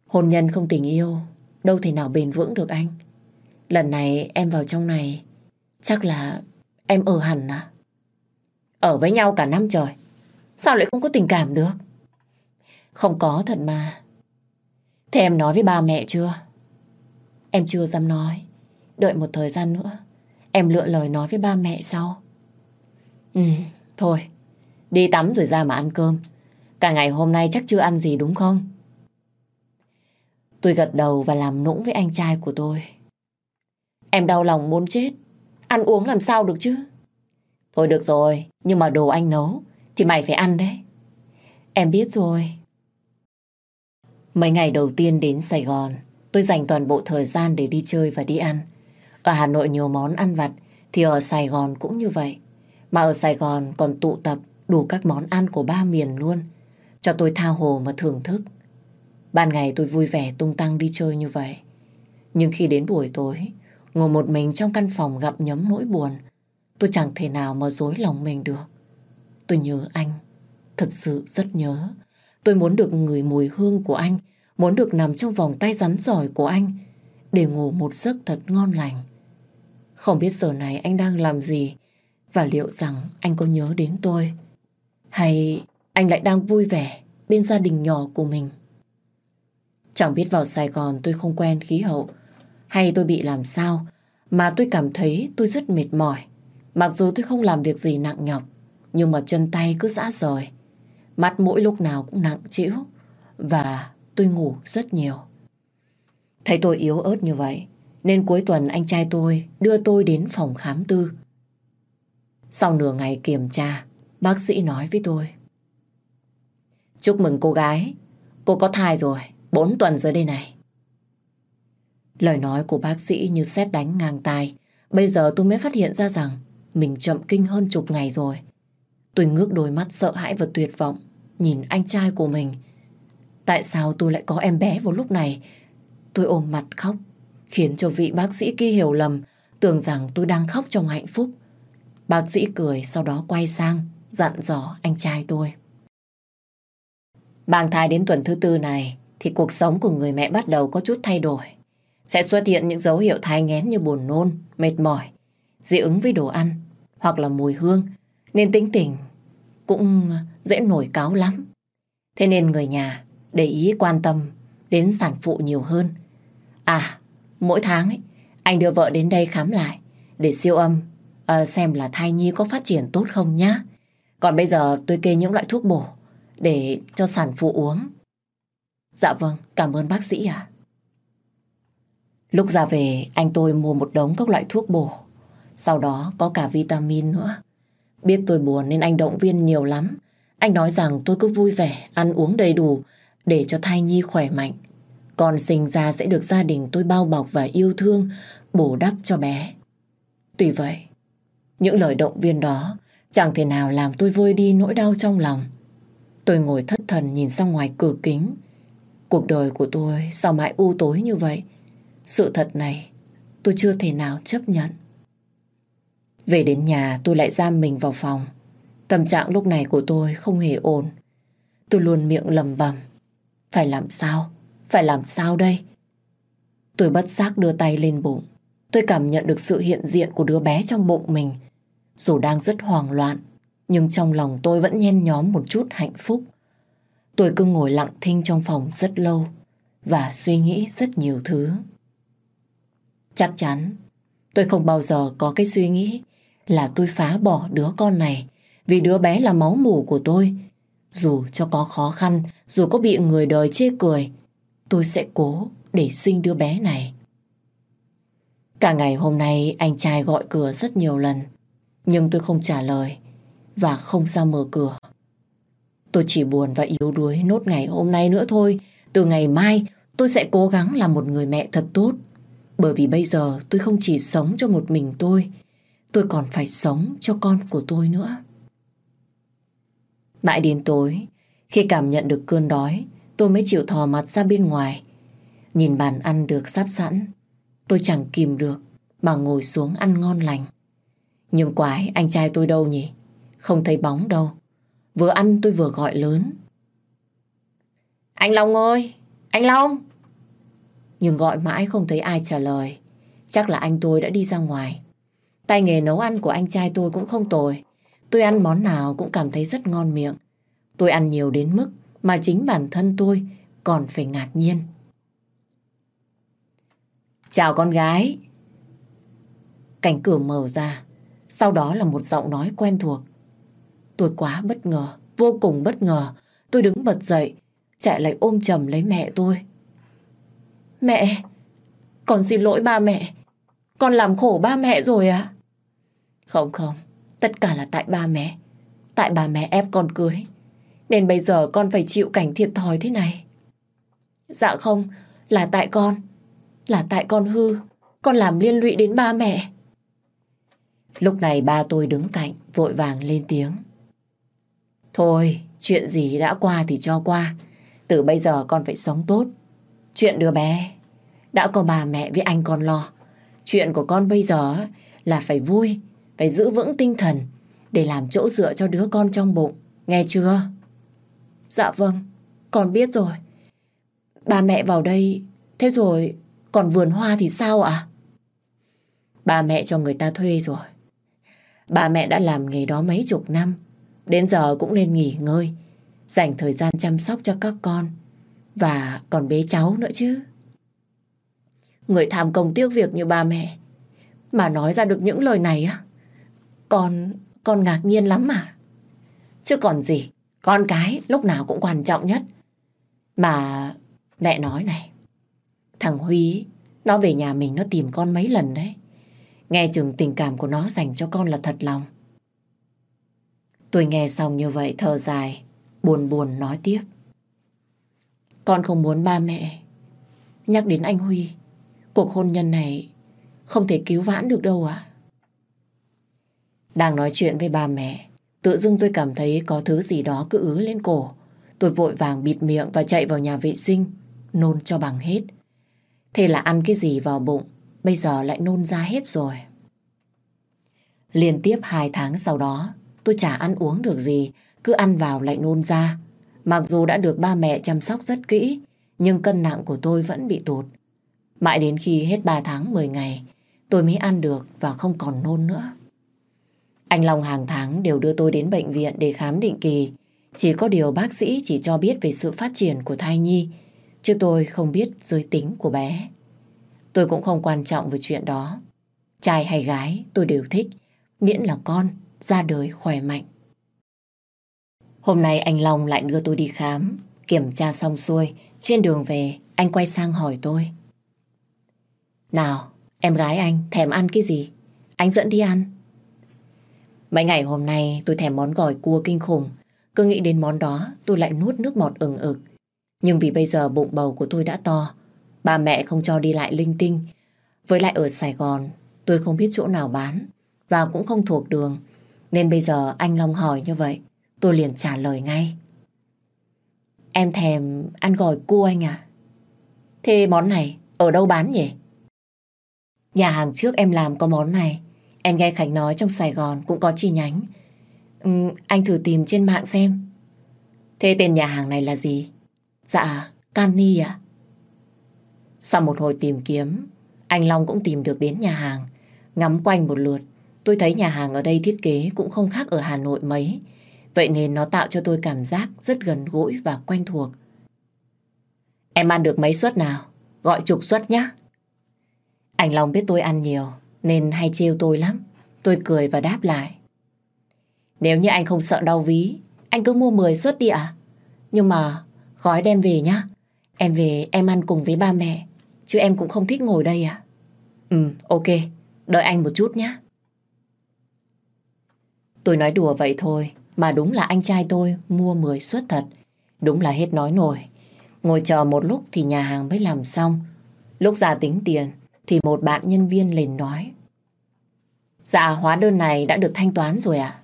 Hôn nhân không tình yêu, đâu thể nào bền vững được anh. Lần này em vào trong này, chắc là em ở hẳn à? Ở với nhau cả năm trời, sao lại không có tình cảm được? Không có thật mà. Thế em nói với ba mẹ chưa? Em chưa dám nói. Đợi một thời gian nữa, em lựa lời nói với ba mẹ sau. Ừ, thôi, đi tắm rồi ra mà ăn cơm. Cả ngày hôm nay chắc chưa ăn gì đúng không? Tôi gật đầu và làm nũng với anh trai của tôi. Em đau lòng muốn chết. Ăn uống làm sao được chứ? Thôi được rồi, nhưng mà đồ anh nấu thì mày phải ăn đấy. Em biết rồi. Mấy ngày đầu tiên đến Sài Gòn, tôi dành toàn bộ thời gian để đi chơi và đi ăn. Ở Hà Nội nhiều món ăn vặt, thì ở Sài Gòn cũng như vậy. Mà ở Sài Gòn còn tụ tập đủ các món ăn của ba miền luôn. Cho tôi tha hồ mà thưởng thức. Ban ngày tôi vui vẻ tung tăng đi chơi như vậy. Nhưng khi đến buổi tối, ngồi một mình trong căn phòng gặp nhấm nỗi buồn, tôi chẳng thể nào mà dối lòng mình được. Tôi nhớ anh, thật sự rất nhớ. Tôi muốn được ngửi mùi hương của anh, muốn được nằm trong vòng tay rắn giỏi của anh, để ngủ một giấc thật ngon lành. Không biết giờ này anh đang làm gì và liệu rằng anh có nhớ đến tôi hay anh lại đang vui vẻ bên gia đình nhỏ của mình. Chẳng biết vào Sài Gòn tôi không quen khí hậu hay tôi bị làm sao mà tôi cảm thấy tôi rất mệt mỏi. Mặc dù tôi không làm việc gì nặng nhọc nhưng mà chân tay cứ dã rời. Mắt mỗi lúc nào cũng nặng trĩu và tôi ngủ rất nhiều. Thấy tôi yếu ớt như vậy nên cuối tuần anh trai tôi đưa tôi đến phòng khám tư. Sau nửa ngày kiểm tra, bác sĩ nói với tôi. Chúc mừng cô gái, cô có thai rồi, 4 tuần rồi đây này. Lời nói của bác sĩ như xét đánh ngang tai. Bây giờ tôi mới phát hiện ra rằng mình chậm kinh hơn chục ngày rồi. Tôi ngước đôi mắt sợ hãi và tuyệt vọng, nhìn anh trai của mình. Tại sao tôi lại có em bé vào lúc này? Tôi ôm mặt khóc, khiến cho vị bác sĩ kia hiểu lầm, tưởng rằng tôi đang khóc trong hạnh phúc. Bác sĩ cười sau đó quay sang, dặn dò anh trai tôi. Mang thai đến tuần thứ tư này thì cuộc sống của người mẹ bắt đầu có chút thay đổi. Sẽ xuất hiện những dấu hiệu thai nghén như buồn nôn, mệt mỏi, dị ứng với đồ ăn hoặc là mùi hương nên tính tình cũng dễ nổi cáo lắm. Thế nên người nhà để ý quan tâm đến sản phụ nhiều hơn. À, mỗi tháng ấy, anh đưa vợ đến đây khám lại để siêu âm à, xem là thai nhi có phát triển tốt không nhá. Còn bây giờ tôi kê những loại thuốc bổ để cho sản phụ uống. Dạ vâng, cảm ơn bác sĩ ạ. Lúc ra về, anh tôi mua một đống các loại thuốc bổ. Sau đó có cả vitamin nữa. Biết tôi buồn nên anh động viên nhiều lắm. Anh nói rằng tôi cứ vui vẻ, ăn uống đầy đủ để cho thai nhi khỏe mạnh. Con sinh ra sẽ được gia đình tôi bao bọc và yêu thương, bổ đắp cho bé. Tuy vậy, những lời động viên đó chẳng thể nào làm tôi vơi đi nỗi đau trong lòng. Tôi ngồi thất thần nhìn ra ngoài cửa kính. Cuộc đời của tôi sao mãi u tối như vậy? Sự thật này tôi chưa thể nào chấp nhận. Về đến nhà tôi lại giam mình vào phòng. Tâm trạng lúc này của tôi không hề ổn. Tôi luôn miệng lầm bầm. Phải làm sao? Phải làm sao đây? Tôi bất giác đưa tay lên bụng. Tôi cảm nhận được sự hiện diện của đứa bé trong bụng mình. Dù đang rất hoang loạn, nhưng trong lòng tôi vẫn nhen nhóm một chút hạnh phúc. Tôi cứ ngồi lặng thinh trong phòng rất lâu và suy nghĩ rất nhiều thứ. Chắc chắn tôi không bao giờ có cái suy nghĩ là tôi phá bỏ đứa con này vì đứa bé là máu mủ của tôi. Dù cho có khó khăn, dù có bị người đời chê cười, tôi sẽ cố để sinh đứa bé này. Cả ngày hôm nay anh trai gọi cửa rất nhiều lần, nhưng tôi không trả lời và không ra mở cửa. Tôi chỉ buồn và yếu đuối nốt ngày hôm nay nữa thôi. Từ ngày mai tôi sẽ cố gắng làm một người mẹ thật tốt. Bởi vì bây giờ tôi không chỉ sống cho một mình tôi, tôi còn phải sống cho con của tôi nữa. Mãi đến tối, khi cảm nhận được cơn đói, tôi mới chịu thò mặt ra bên ngoài. Nhìn bàn ăn được sắp sẵn, tôi chẳng kìm được mà ngồi xuống ăn ngon lành. Nhưng quái, anh trai tôi đâu nhỉ? Không thấy bóng đâu. Vừa ăn tôi vừa gọi lớn. Anh Long ơi! Anh Long! Nhưng gọi mãi không thấy ai trả lời. Chắc là anh tôi đã đi ra ngoài. Tay nghề nấu ăn của anh trai tôi cũng không tồi. Tôi ăn món nào cũng cảm thấy rất ngon miệng. Tôi ăn nhiều đến mức mà chính bản thân tôi còn phải ngạc nhiên. Chào con gái. Cánh cửa mở ra. Sau đó là một giọng nói quen thuộc. Tôi quá bất ngờ, vô cùng bất ngờ. Tôi đứng bật dậy, chạy lại ôm chầm lấy mẹ tôi. Mẹ, con xin lỗi ba mẹ. Con làm khổ ba mẹ rồi à? Không không, tất cả là tại ba mẹ. Tại bà mẹ ép con cưới. Nên bây giờ con phải chịu cảnh thiệt thòi thế này. Dạ không, là tại con. Là tại con hư. Con làm liên lụy đến ba mẹ. Lúc này ba tôi đứng cạnh, vội vàng lên tiếng. Thôi, chuyện gì đã qua thì cho qua. Từ bây giờ con phải sống tốt. Chuyện đứa bé, đã có bà mẹ với anh con lo. Chuyện của con bây giờ là phải vui, phải giữ vững tinh thần để làm chỗ dựa cho đứa con trong bụng. Nghe chưa? Dạ vâng, con biết rồi. Bà mẹ vào đây, thế rồi còn vườn hoa thì sao ạ? Bà mẹ cho người ta thuê rồi. Bà mẹ đã làm nghề đó mấy chục năm. Đến giờ cũng nên nghỉ ngơi, dành thời gian chăm sóc cho các con và còn bế cháu nữa chứ. Người tham công tiếc việc như ba mẹ mà nói ra được những lời này á. Con, con ngạc nhiên lắm mà. Chứ còn gì, con cái lúc nào cũng quan trọng nhất. Mà mẹ nói này, thằng Huy nó về nhà mình nó tìm con mấy lần đấy. Nghe chừng tình cảm của nó dành cho con là thật lòng. Tôi nghe xong như vậy thở dài, buồn buồn nói tiếp. Con không muốn ba mẹ nhắc đến anh Huy. Cuộc hôn nhân này không thể cứu vãn được đâu ạ. Đang nói chuyện với ba mẹ, tự dưng tôi cảm thấy có thứ gì đó cứ ứ lên cổ. Tôi vội vàng bịt miệng và chạy vào nhà vệ sinh, nôn cho bằng hết. Thế là ăn cái gì vào bụng, bây giờ lại nôn ra hết rồi. Liên tiếp hai tháng sau đó, tôi chả ăn uống được gì, cứ ăn vào lại nôn ra. Mặc dù đã được ba mẹ chăm sóc rất kỹ, nhưng cân nặng của tôi vẫn bị tụt. Mãi đến khi hết 3 tháng 10 ngày, tôi mới ăn được và không còn nôn nữa. Anh Long hàng tháng đều đưa tôi đến bệnh viện để khám định kỳ. Chỉ có điều bác sĩ chỉ cho biết về sự phát triển của thai nhi, chứ tôi không biết giới tính của bé. Tôi cũng không quan trọng về chuyện đó. Trai hay gái tôi đều thích, miễn là con ra đời khỏe mạnh. Hôm nay anh Long lại đưa tôi đi khám, kiểm tra xong xuôi, trên đường về anh quay sang hỏi tôi. Nào, em gái anh thèm ăn cái gì? Anh dẫn đi ăn. Mấy ngày hôm nay tôi thèm món gỏi cua kinh khủng. Cứ nghĩ đến món đó tôi lại nuốt nước bọt ừng ực. Nhưng vì bây giờ bụng bầu của tôi đã to, ba mẹ không cho đi lại linh tinh. Với lại ở Sài Gòn, tôi không biết chỗ nào bán và cũng không thuộc đường. Nên bây giờ anh Long hỏi như vậy, tôi liền trả lời ngay. Em thèm ăn gỏi cua anh à? Thế món này ở đâu bán nhỉ? Nhà hàng trước em làm có món này. Em nghe Khánh nói trong Sài Gòn cũng có chi nhánh. Ừ, anh thử tìm trên mạng xem. Thế tên nhà hàng này là gì? Dạ, Cani à? Sau một hồi tìm kiếm, anh Long cũng tìm được đến nhà hàng. Ngắm quanh một lượt, tôi thấy nhà hàng ở đây thiết kế cũng không khác ở Hà Nội mấy. Vậy nên nó tạo cho tôi cảm giác rất gần gũi và quen thuộc. Em ăn được mấy suất nào? Gọi chục suất nhé. Anh Long biết tôi ăn nhiều nên hay trêu tôi lắm. Tôi cười và đáp lại. Nếu như anh không sợ đau ví, anh cứ mua 10 suất đi ạ. Nhưng mà gói đem về nhá. Em về em ăn cùng với ba mẹ. Chứ em cũng không thích ngồi đây à. Ừ, ok. Đợi anh một chút nhé. Tôi nói đùa vậy thôi. Mà đúng là anh trai tôi mua 10 suất thật. Đúng là hết nói nổi. Ngồi chờ một lúc thì nhà hàng mới làm xong. Lúc ra tính tiền thì một bạn nhân viên lên nói. Dạ hóa đơn này đã được thanh toán rồi ạ.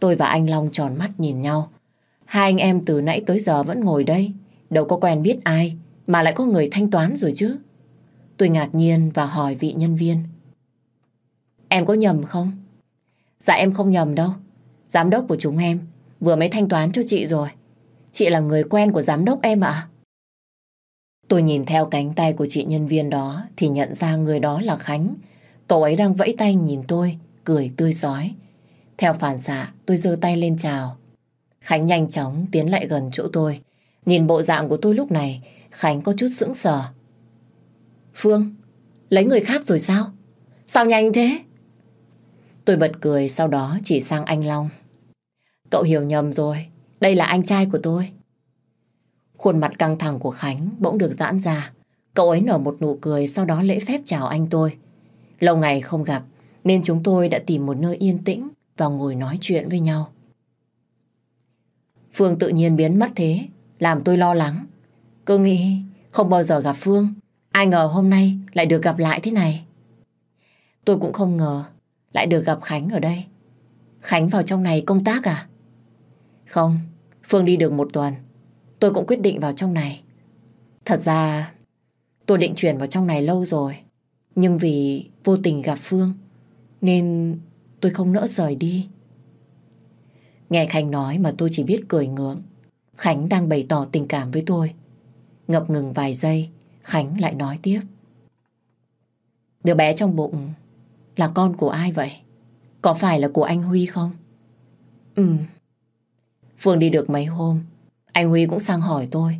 Tôi và anh Long tròn mắt nhìn nhau. Hai anh em từ nãy tới giờ vẫn ngồi đây. Đâu có quen biết ai, mà lại có người thanh toán rồi chứ. Tôi ngạc nhiên và hỏi vị nhân viên. Em có nhầm không? Dạ em không nhầm đâu. Giám đốc của chúng em vừa mới thanh toán cho chị rồi. Chị là người quen của giám đốc em ạ. Tôi nhìn theo cánh tay của chị nhân viên đó thì nhận ra người đó là Khánh. Cậu ấy đang vẫy tay nhìn tôi, cười tươi giói. Theo phản xạ, tôi giơ tay lên chào. Khánh nhanh chóng tiến lại gần chỗ tôi. Nhìn bộ dạng của tôi lúc này, Khánh có chút sững sờ. Phương, lấy người khác rồi sao? Sao nhanh thế? Tôi bật cười sau đó chỉ sang anh Long. Cậu hiểu nhầm rồi, đây là anh trai của tôi. Khuôn mặt căng thẳng của Khánh bỗng được giãn ra. Cậu ấy nở một nụ cười sau đó lễ phép chào anh tôi. Lâu ngày không gặp nên chúng tôi đã tìm một nơi yên tĩnh và ngồi nói chuyện với nhau. Phương tự nhiên biến mất thế, làm tôi lo lắng. Cứ nghĩ không bao giờ gặp Phương, ai ngờ hôm nay lại được gặp lại thế này. Tôi cũng không ngờ lại được gặp Khánh ở đây. Khánh vào trong này công tác à? Không, Phương đi được một tuần. Tôi cũng quyết định vào trong này. Thật ra tôi định chuyển vào trong này lâu rồi. Nhưng vì vô tình gặp Phương nên tôi không nỡ rời đi. Nghe Khánh nói mà tôi chỉ biết cười ngưỡng Khánh đang bày tỏ tình cảm với tôi. Ngập ngừng vài giây, Khánh lại nói tiếp. Đứa bé trong bụng là con của ai vậy? Có phải là của anh Huy không? Ừ. Phương đi được mấy hôm, anh Huy cũng sang hỏi tôi.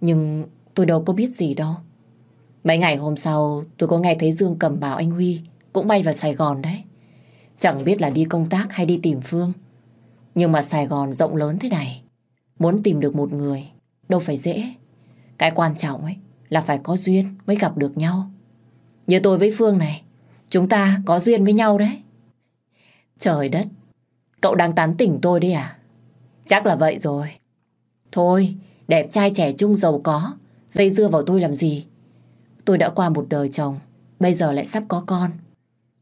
Nhưng tôi đâu có biết gì đâu. Mấy ngày hôm sau, tôi có nghe thấy Dương cầm bảo anh Huy cũng bay vào Sài Gòn đấy. Chẳng biết là đi công tác hay đi tìm Phương. Nhưng mà Sài Gòn rộng lớn thế này. Muốn tìm được một người, đâu phải dễ. Cái quan trọng ấy là phải có duyên mới gặp được nhau. Như tôi với Phương này, chúng ta có duyên với nhau đấy. Trời đất, cậu đang tán tỉnh tôi đấy à? Chắc là vậy rồi. Thôi, đẹp trai trẻ trung giàu có, dây dưa vào tôi làm gì? Tôi đã qua một đời chồng, bây giờ lại sắp có con.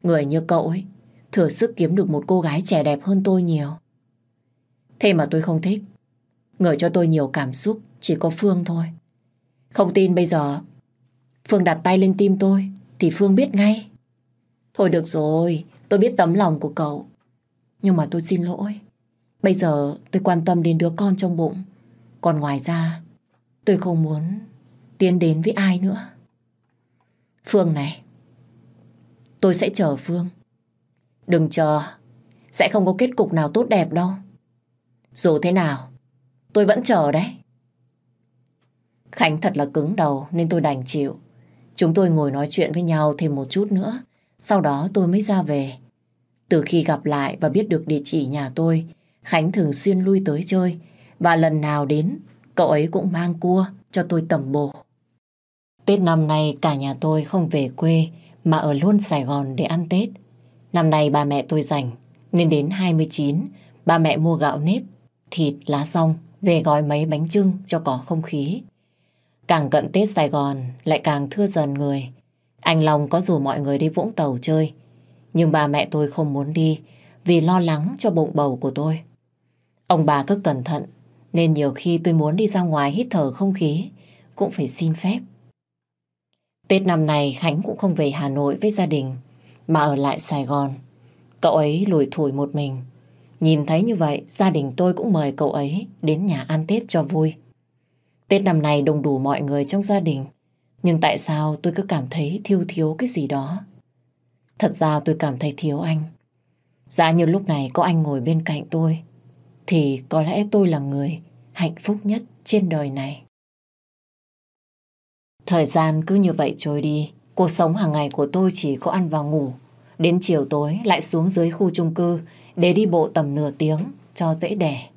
Người như cậu ấy, thừa sức kiếm được một cô gái trẻ đẹp hơn tôi nhiều. Thế mà tôi không thích. Người cho tôi nhiều cảm xúc chỉ có Phương thôi. Không tin bây giờ Phương đặt tay lên tim tôi thì Phương biết ngay. Thôi được rồi, tôi biết tấm lòng của cậu. Nhưng mà tôi xin lỗi. Bây giờ tôi quan tâm đến đứa con trong bụng. Còn ngoài ra, tôi không muốn tiến đến với ai nữa. Phương này, tôi sẽ chờ Phương. Đừng chờ, sẽ không có kết cục nào tốt đẹp đâu. Dù thế nào, tôi vẫn chờ đấy. Khánh thật là cứng đầu nên tôi đành chịu. Chúng tôi ngồi nói chuyện với nhau thêm một chút nữa. Sau đó tôi mới ra về. Từ khi gặp lại và biết được địa chỉ nhà tôi, Khánh thường xuyên lui tới chơi và lần nào đến, cậu ấy cũng mang cua cho tôi tẩm bổ. Tết năm nay cả nhà tôi không về quê mà ở luôn Sài Gòn để ăn Tết. Năm nay ba mẹ tôi rảnh nên đến 29 ba mẹ mua gạo nếp, thịt, lá rong về gói mấy bánh trưng cho có không khí. Càng cận Tết Sài Gòn lại càng thưa dần người. Anh Long có rủ mọi người đi Vũng Tàu chơi nhưng ba mẹ tôi không muốn đi vì lo lắng cho bụng bầu của tôi. Ông bà cứ cẩn thận nên nhiều khi tôi muốn đi ra ngoài hít thở không khí cũng phải xin phép. Tết năm này Khánh cũng không về Hà Nội với gia đình mà ở lại Sài Gòn. Cậu ấy lủi thủi một mình. Nhìn thấy như vậy, gia đình tôi cũng mời cậu ấy đến nhà ăn Tết cho vui. Tết năm này đông đủ mọi người trong gia đình. Nhưng tại sao tôi cứ cảm thấy thiếu thiếu cái gì đó? Thật ra tôi cảm thấy thiếu anh. Giá như lúc này có anh ngồi bên cạnh tôi, thì có lẽ tôi là người hạnh phúc nhất trên đời này. Thời gian cứ như vậy trôi đi, cuộc sống hàng ngày của tôi chỉ có ăn và ngủ. Đến chiều tối lại xuống dưới khu chung cư để đi bộ tầm nửa tiếng cho dễ đẻ.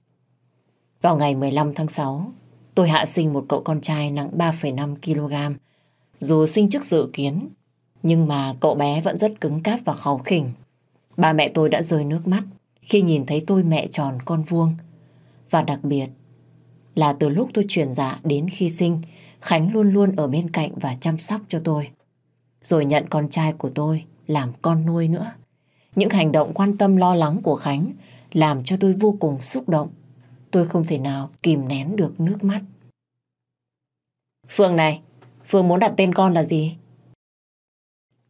Vào ngày 15 tháng 6, tôi hạ sinh một cậu con trai nặng 3,5 kg. Dù sinh trước dự kiến, nhưng mà cậu bé vẫn rất cứng cáp và khó khỉnh. Ba mẹ tôi đã rơi nước mắt khi nhìn thấy tôi mẹ tròn con vuông. Và đặc biệt là từ lúc tôi chuyển dạ đến khi sinh, Khánh luôn luôn ở bên cạnh và chăm sóc cho tôi. Rồi nhận con trai của tôi làm con nuôi nữa. Những hành động quan tâm lo lắng của Khánh làm cho tôi vô cùng xúc động. Tôi không thể nào kìm nén được nước mắt. Phương này, Phương muốn đặt tên con là gì?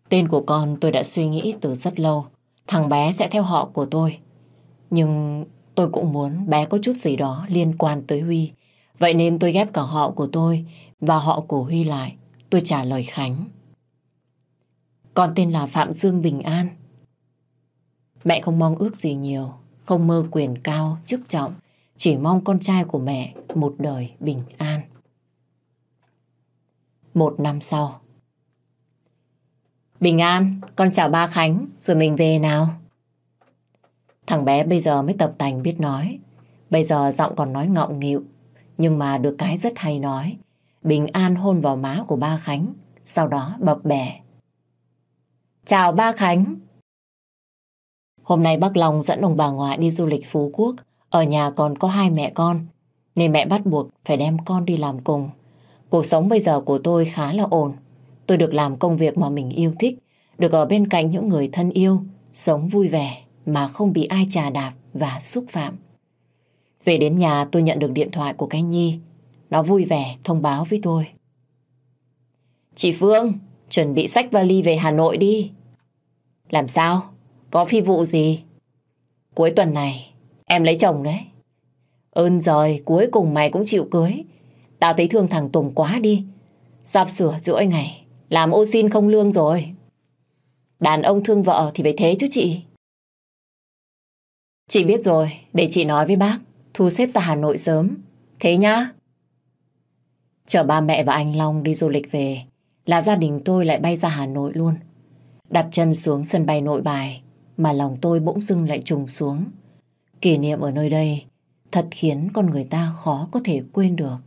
Tên của con tôi đã suy nghĩ từ rất lâu. Thằng bé sẽ theo họ của tôi. Nhưng tôi cũng muốn bé có chút gì đó liên quan tới Huy. Vậy nên tôi ghép cả họ của tôi và họ của Huy lại. Tôi trả lời Khánh. Con tên là Phạm Dương Bình An. Mẹ không mong ước gì nhiều, không mơ quyền cao, chức trọng, chỉ mong con trai của mẹ một đời bình an. Một năm sau, Bình an, con chào ba Khánh, rồi mình về nào. Thằng bé bây giờ mới tập tành biết nói. Bây giờ giọng còn nói ngọng nghịu, nhưng mà được cái rất hay nói. Bình an hôn vào má của ba Khánh, sau đó bập bẻ. Chào ba Khánh. Hôm nay bác Long dẫn ông bà ngoại đi du lịch Phú Quốc, ở nhà còn có hai mẹ con, nên mẹ bắt buộc phải đem con đi làm cùng. Cuộc sống bây giờ của tôi khá là ổn, Tôi được làm công việc mà mình yêu thích, được ở bên cạnh những người thân yêu, sống vui vẻ mà không bị ai trà đạp và xúc phạm. Về đến nhà tôi nhận được điện thoại của cái Nhi. Nó vui vẻ thông báo với tôi. Chị Phương, chuẩn bị sách vali về Hà Nội đi. Làm sao? Có phi vụ gì? Cuối tuần này, em lấy chồng đấy. Ơn rồi, cuối cùng mày cũng chịu cưới. Tao thấy thương thằng Tùng quá đi. Sắp sửa chuỗi ngày, làm ô xin không lương rồi. Đàn ông thương vợ thì phải thế chứ chị. Chị biết rồi, để chị nói với bác, thu xếp ra Hà Nội sớm. Thế nhá. Chở ba mẹ và anh Long đi du lịch về, là gia đình tôi lại bay ra Hà Nội luôn. Đặt chân xuống sân bay nội bài, mà lòng tôi bỗng dưng lại trùng xuống. Kỷ niệm ở nơi đây thật khiến con người ta khó có thể quên được.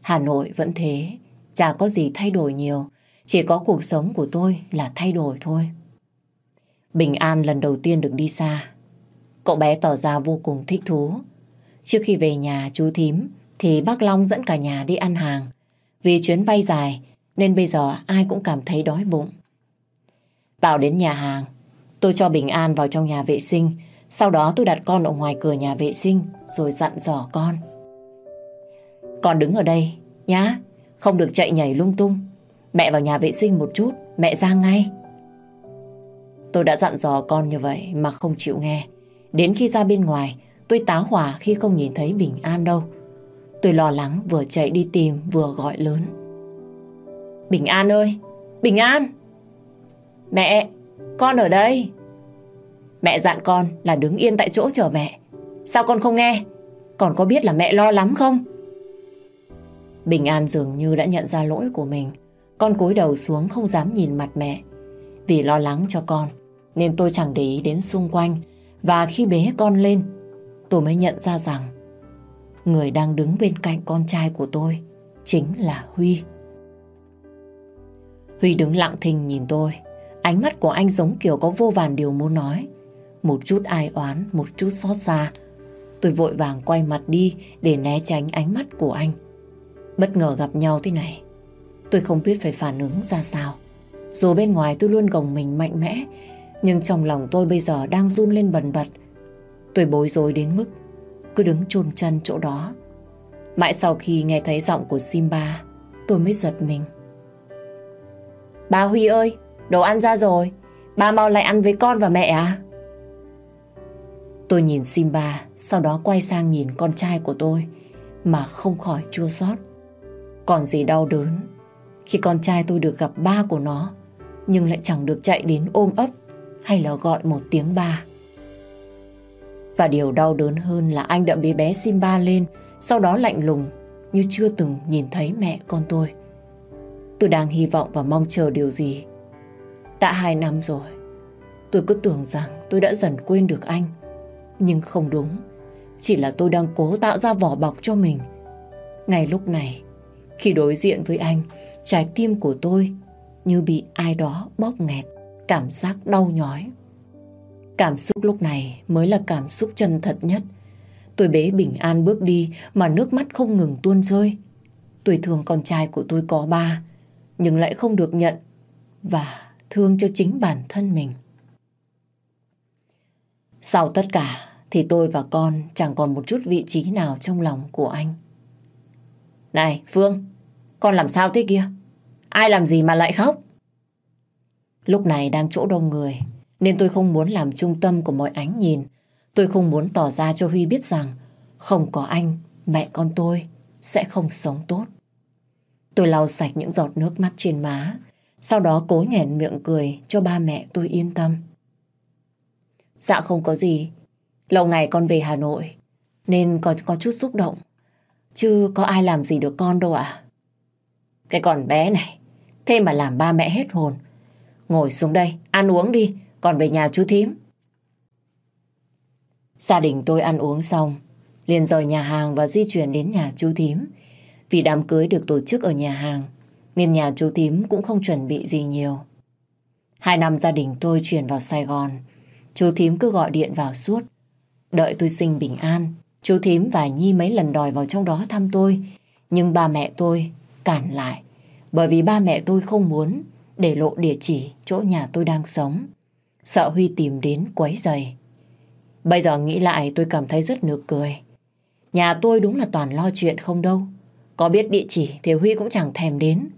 Hà Nội vẫn thế, chả có gì thay đổi nhiều, chỉ có cuộc sống của tôi là thay đổi thôi. Bình An lần đầu tiên được đi xa. Cậu bé tỏ ra vô cùng thích thú. Trước khi về nhà chú thím thì bác Long dẫn cả nhà đi ăn hàng. Vì chuyến bay dài nên bây giờ ai cũng cảm thấy đói bụng. Vào đến nhà hàng, tôi cho Bình An vào trong nhà vệ sinh. Sau đó tôi đặt con ở ngoài cửa nhà vệ sinh rồi dặn dò con. Con đứng ở đây, nhá, không được chạy nhảy lung tung. Mẹ vào nhà vệ sinh một chút, mẹ ra ngay. Tôi đã dặn dò con như vậy mà không chịu nghe. Đến khi ra bên ngoài, tôi tá hỏa khi không nhìn thấy Bình An đâu. Tôi lo lắng vừa chạy đi tìm vừa gọi lớn. Bình An ơi! Bình An! Mẹ! Con ở đây! Mẹ dặn con là đứng yên tại chỗ chờ mẹ. Sao con không nghe? Còn có biết là mẹ lo lắm không? Bình An dường như đã nhận ra lỗi của mình. Con cúi đầu xuống không dám nhìn mặt mẹ. Vì lo lắng cho con, nên tôi chẳng để ý đến xung quanh. Và khi bế con lên, tôi mới nhận ra rằng người đang đứng bên cạnh con trai của tôi chính là Huy. Huy đứng lặng thinh nhìn tôi. Ánh mắt của anh giống kiểu có vô vàn điều muốn nói. Một chút ai oán, một chút xót xa. Tôi vội vàng quay mặt đi để né tránh ánh mắt của anh. Bất ngờ gặp nhau thế này. Tôi không biết phải phản ứng ra sao. Dù bên ngoài tôi luôn gồng mình mạnh mẽ, nhưng trong lòng tôi bây giờ đang run lên bần bật. Tôi bối rối đến mức cứ đứng chôn chân chỗ đó. Mãi sau khi nghe thấy giọng của Simba, tôi mới giật mình. Bà Huy ơi, đồ ăn ra rồi. Bà mau lại ăn với con và mẹ à? Tôi nhìn Simba, sau đó quay sang nhìn con trai của tôi, mà không khỏi chua xót. Còn gì đau đớn khi con trai tôi được gặp ba của nó, nhưng lại chẳng được chạy đến ôm ấp hay là gọi một tiếng ba. Và điều đau đớn hơn là anh đã bế bé Simba lên, sau đó lạnh lùng như chưa từng nhìn thấy mẹ con tôi. Tôi đang hy vọng và mong chờ điều gì. Đã hai năm rồi, tôi cứ tưởng rằng tôi đã dần quên được anh. Nhưng không đúng, chỉ là tôi đang cố tạo ra vỏ bọc cho mình. Ngay lúc này, khi đối diện với anh, trái tim của tôi như bị ai đó bóp nghẹt, cảm giác đau nhói. Cảm xúc lúc này mới là cảm xúc chân thật nhất. Tôi bế bình an bước đi mà nước mắt không ngừng tuôn rơi. Tôi thương con trai của tôi có ba, nhưng lại không được nhận và thương cho chính bản thân mình. Sau tất cả thì tôi và con chẳng còn một chút vị trí nào trong lòng của anh. Này Phương, con làm sao thế kia? Ai làm gì mà lại khóc? Lúc này đang chỗ đông người, nên tôi không muốn làm trung tâm của mọi ánh nhìn. Tôi không muốn tỏ ra cho Huy biết rằng không có anh, mẹ con tôi sẽ không sống tốt. Tôi lau sạch những giọt nước mắt trên má, sau đó cố nhẹn miệng cười cho ba mẹ tôi yên tâm. Dạ không có gì, lâu ngày con về Hà Nội, nên có, có chút xúc động. Chứ có ai làm gì được con đâu ạ. Cái con bé này, thế mà làm ba mẹ hết hồn. Ngồi xuống đây, ăn uống đi, còn về nhà chú thím. Gia đình tôi ăn uống xong, liền rời nhà hàng và di chuyển đến nhà chú thím. Vì đám cưới được tổ chức ở nhà hàng, nên nhà chú thím cũng không chuẩn bị gì nhiều. Hai năm gia đình tôi chuyển vào Sài Gòn, chú thím cứ gọi điện vào suốt. Đợi tôi sinh bình an, chú thím và Nhi mấy lần đòi vào trong đó thăm tôi, nhưng ba mẹ tôi cản lại, bởi vì ba mẹ tôi không muốn để lộ địa chỉ chỗ nhà tôi đang sống. Sợ Huy tìm đến quấy giày. Bây giờ nghĩ lại tôi cảm thấy rất nực cười. Nhà tôi đúng là toàn lo chuyện không đâu. Có biết địa chỉ thì Huy cũng chẳng thèm đến.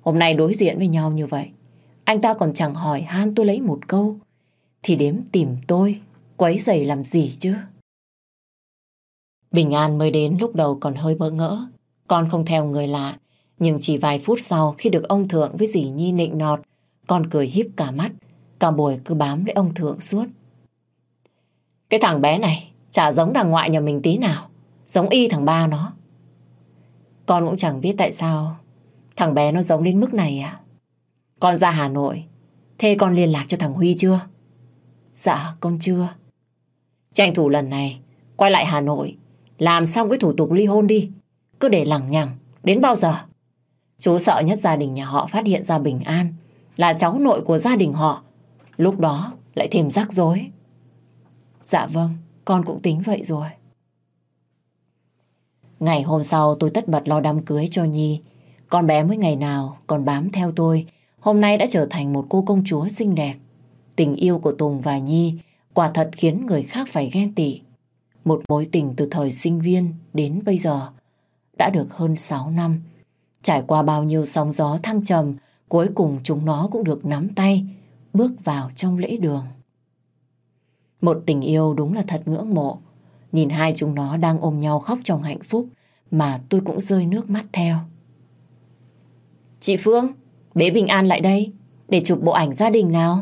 Hôm nay đối diện với nhau như vậy, anh ta còn chẳng hỏi han tôi lấy một câu. Thì đếm tìm tôi, quấy rầy làm gì chứ? Bình An mới đến lúc đầu còn hơi bỡ ngỡ. Con không theo người lạ. Nhưng chỉ vài phút sau khi được ông Thượng với dì Nhi nịnh nọt, con cười híp cả mắt. Cả buổi cứ bám lấy ông Thượng suốt. Cái thằng bé này chả giống đằng ngoại nhà mình tí nào. Giống y thằng ba nó. Con cũng chẳng biết tại sao thằng bé nó giống đến mức này à. Con ra Hà Nội, thế con liên lạc cho thằng Huy chưa? Dạ, con chưa. Tranh thủ lần này, quay lại Hà Nội, làm xong cái thủ tục ly hôn đi. Cứ để lằng nhằng, đến bao giờ? Chú sợ nhất gia đình nhà họ phát hiện ra bình an, là cháu nội của gia đình họ. Lúc đó lại thêm rắc rối. Dạ vâng, con cũng tính vậy rồi. Ngày hôm sau tôi tất bật lo đám cưới cho Nhi. Con bé mới ngày nào còn bám theo tôi, hôm nay đã trở thành một cô công chúa xinh đẹp. Tình yêu của Tùng và Nhi quả thật khiến người khác phải ghen tị. Một mối tình từ thời sinh viên đến bây giờ đã được hơn 6 năm. Trải qua bao nhiêu sóng gió thăng trầm, cuối cùng chúng nó cũng được nắm tay, bước vào trong lễ đường. Một tình yêu đúng là thật ngưỡng mộ. Nhìn hai chúng nó đang ôm nhau khóc trong hạnh phúc mà tôi cũng rơi nước mắt theo. Chị Phương, bế Bình An lại đây để chụp bộ ảnh gia đình nào.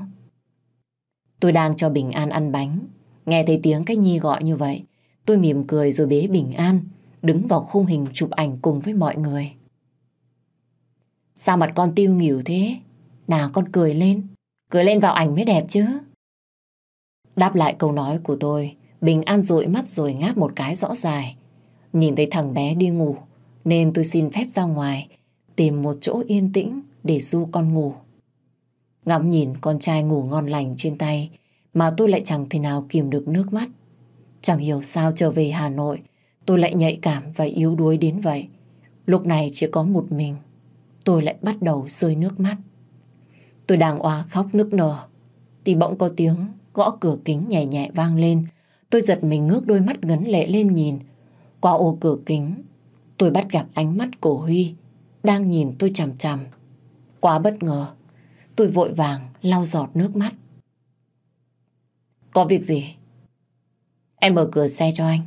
Tôi đang cho Bình An ăn bánh. Nghe thấy tiếng cách Nhi gọi như vậy, tôi mỉm cười rồi bế Bình An đứng vào khung hình chụp ảnh cùng với mọi người. Sao mặt con tiêu nghỉu thế? Nào con cười lên, cười lên vào ảnh mới đẹp chứ. Đáp lại câu nói của tôi, Bình An dụi mắt rồi ngáp một cái rõ dài. Nhìn thấy thằng bé đi ngủ, nên tôi xin phép ra ngoài, tìm một chỗ yên tĩnh để du con ngủ. Ngắm nhìn con trai ngủ ngon lành trên tay, mà tôi lại chẳng thể nào kìm được nước mắt. Chẳng hiểu sao trở về Hà Nội, tôi lại nhạy cảm và yếu đuối đến vậy. Lúc này chỉ có một mình, tôi lại bắt đầu rơi nước mắt. Tôi đang oa khóc nức nở, thì bỗng có tiếng gõ cửa kính nhẹ nhẹ vang lên. Tôi giật mình ngước đôi mắt ngấn lệ lên nhìn. Qua ô cửa kính, tôi bắt gặp ánh mắt của Huy đang nhìn tôi chằm chằm. Quá bất ngờ, tôi vội vàng lau giọt nước mắt. Có việc gì? Em mở cửa xe cho anh.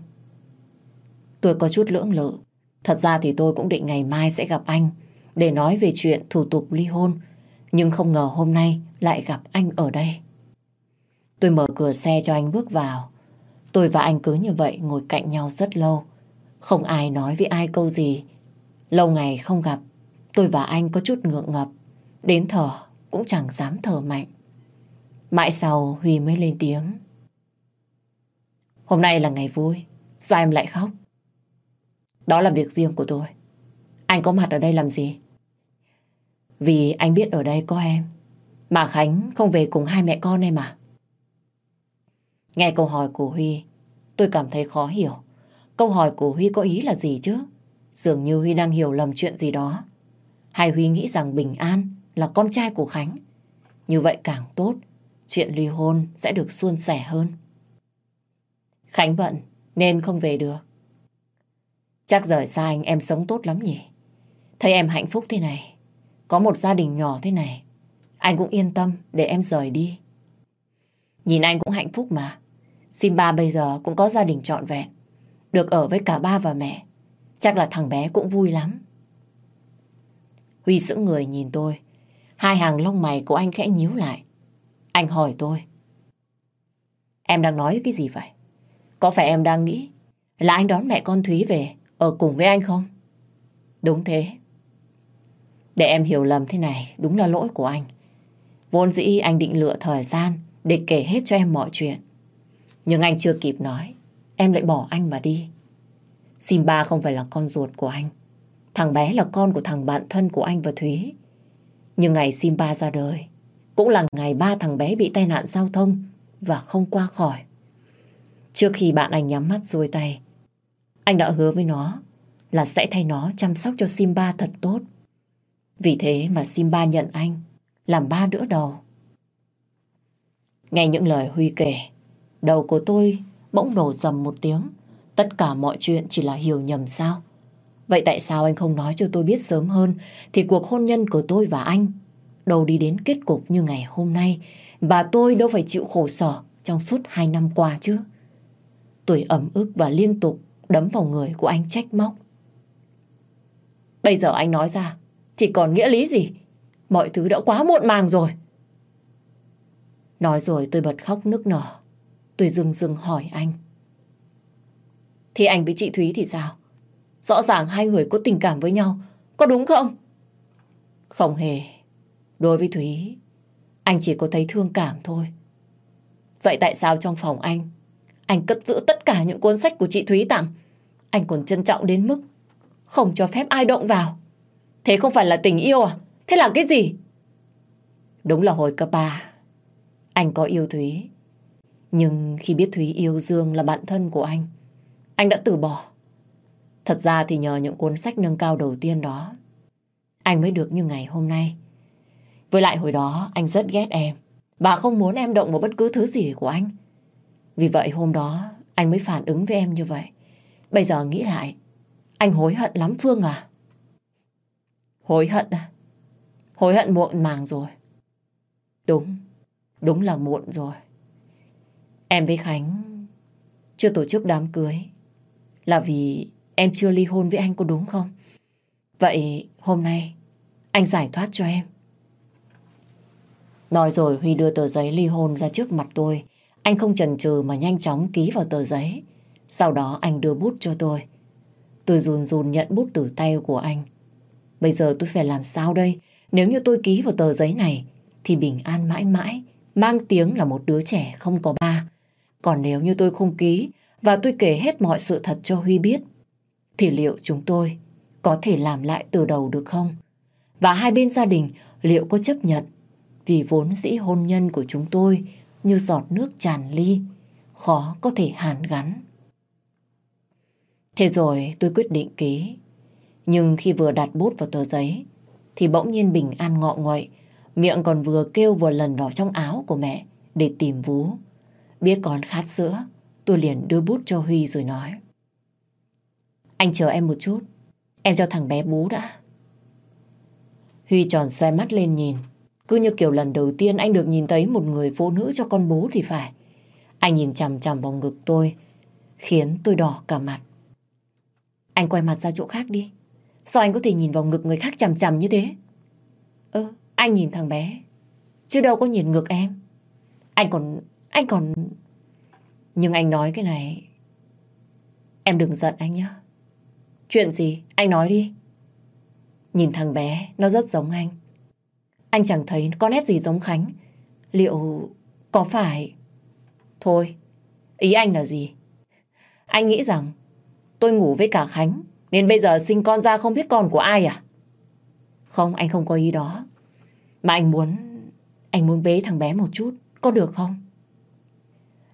Tôi có chút lưỡng lự. Thật ra thì tôi cũng định ngày mai sẽ gặp anh để nói về chuyện thủ tục ly hôn. Nhưng không ngờ hôm nay lại gặp anh ở đây. Tôi mở cửa xe cho anh bước vào. Tôi và anh cứ như vậy ngồi cạnh nhau rất lâu. Không ai nói với ai câu gì. Lâu ngày không gặp, tôi và anh có chút ngượng ngập. Đến thở cũng chẳng dám thở mạnh. Mãi sau Huy mới lên tiếng. Hôm nay là ngày vui, sao em lại khóc? Đó là việc riêng của tôi. Anh có mặt ở đây làm gì? Vì anh biết ở đây có em. Mà Khánh không về cùng hai mẹ con em à? Nghe câu hỏi của Huy, tôi cảm thấy khó hiểu. Câu hỏi của Huy có ý là gì chứ? Dường như Huy đang hiểu lầm chuyện gì đó. Hay Huy nghĩ rằng Bình An là con trai của Khánh. Như vậy càng tốt, chuyện ly hôn sẽ được suôn sẻ hơn. Khánh bận nên không về được. Chắc rời xa anh em sống tốt lắm nhỉ? Thấy em hạnh phúc thế này, có một gia đình nhỏ thế này, anh cũng yên tâm để em rời đi. Nhìn anh cũng hạnh phúc mà. Simba bây giờ cũng có gia đình trọn vẹn. Được ở với cả ba và mẹ. Chắc là thằng bé cũng vui lắm. Huy sững người nhìn tôi. Hai hàng lông mày của anh khẽ nhíu lại. Anh hỏi tôi. Em đang nói cái gì vậy? Có phải em đang nghĩ là anh đón mẹ con Thúy về ở cùng với anh không? Đúng thế. Để em hiểu lầm thế này, đúng là lỗi của anh. Vốn dĩ anh định lựa thời gian để kể hết cho em mọi chuyện. Nhưng anh chưa kịp nói, em lại bỏ anh mà đi. Simba không phải là con ruột của anh. Thằng bé là con của thằng bạn thân của anh và Thúy. Nhưng ngày Simba ra đời, cũng là ngày ba thằng bé bị tai nạn giao thông và không qua khỏi. Trước khi bạn anh nhắm mắt xuôi tay, anh đã hứa với nó là sẽ thay nó chăm sóc cho Simba thật tốt. Vì thế mà Simba nhận anh làm ba đứa đầu. Nghe những lời Huy kể, đầu của tôi bỗng đổ dầm một tiếng. Tất cả mọi chuyện chỉ là hiểu nhầm sao? Vậy tại sao anh không nói cho tôi biết sớm hơn thì cuộc hôn nhân của tôi và anh đâu đi đến kết cục như ngày hôm nay và tôi đâu phải chịu khổ sở trong suốt hai năm qua chứ? Tôi ấm ức và liên tục đấm vào người của anh trách móc. Bây giờ anh nói ra thì còn nghĩa lý gì? Mọi thứ đã quá muộn màng rồi. Nói rồi tôi bật khóc nức nở. Tôi dừng dừng hỏi anh. Thì anh với chị Thúy thì sao? Rõ ràng hai người có tình cảm với nhau. Có đúng không? Không hề. Đối với Thúy, anh chỉ có thấy thương cảm thôi. Vậy tại sao trong phòng anh, anh cất giữ tất cả những cuốn sách của chị Thúy tặng? Anh còn trân trọng đến mức không cho phép ai động vào. Thế không phải là tình yêu à? Thế là cái gì? Đúng là hồi cấp 3, anh có yêu Thúy. Nhưng khi biết Thúy yêu Dương là bạn thân của anh, anh đã từ bỏ. Thật ra thì nhờ những cuốn sách nâng cao đầu tiên đó, anh mới được như ngày hôm nay. Với lại hồi đó anh rất ghét em và không muốn em động vào bất cứ thứ gì của anh. Vì vậy hôm đó anh mới phản ứng với em như vậy. Bây giờ nghĩ lại, anh hối hận lắm Phương à? Hối hận à? Hối hận muộn màng rồi. Đúng, đúng là muộn rồi. Em với Khánh chưa tổ chức đám cưới là vì em chưa ly hôn với anh có đúng không? Vậy hôm nay anh giải thoát cho em. Nói rồi Huy đưa tờ giấy ly hôn ra trước mặt tôi. Anh không chần chừ mà nhanh chóng ký vào tờ giấy. Sau đó anh đưa bút cho tôi. Tôi run run nhận bút từ tay của anh. Bây giờ tôi phải làm sao đây? Nếu như tôi ký vào tờ giấy này thì bình an mãi mãi mang tiếng là một đứa trẻ không có ba Còn nếu như tôi không ký và tôi kể hết mọi sự thật cho Huy biết, thì liệu chúng tôi có thể làm lại từ đầu được không? Và hai bên gia đình liệu có chấp nhận vì vốn dĩ hôn nhân của chúng tôi như giọt nước tràn ly, khó có thể hàn gắn. Thế rồi tôi quyết định ký. Nhưng khi vừa đặt bút vào tờ giấy, thì bỗng nhiên bình an ngọ nguậy, miệng còn vừa kêu vừa lần vào trong áo của mẹ để tìm vú. Biết con khát sữa, tôi liền đưa bút cho Huy rồi nói. Anh chờ em một chút, em cho thằng bé bú đã. Huy tròn xoay mắt lên nhìn, cứ như kiểu lần đầu tiên anh được nhìn thấy một người phụ nữ cho con bú thì phải. Anh nhìn chằm chằm vào ngực tôi, khiến tôi đỏ cả mặt. Anh quay mặt ra chỗ khác đi. Sao anh có thể nhìn vào ngực người khác chằm chằm như thế? Ơ, anh nhìn thằng bé. Chứ đâu có nhìn ngực em. Anh còn... Anh còn... Nhưng anh nói cái này... Em đừng giận anh nhé. Chuyện gì? Anh nói đi. Nhìn thằng bé, nó rất giống anh. Anh chẳng thấy có nét gì giống Khánh. Liệu có phải... Thôi, ý anh là gì? Anh nghĩ rằng tôi ngủ với cả Khánh nên bây giờ sinh con ra không biết con của ai à? Không, anh không có ý đó. Mà anh muốn... Anh muốn bế thằng bé một chút. Có được không?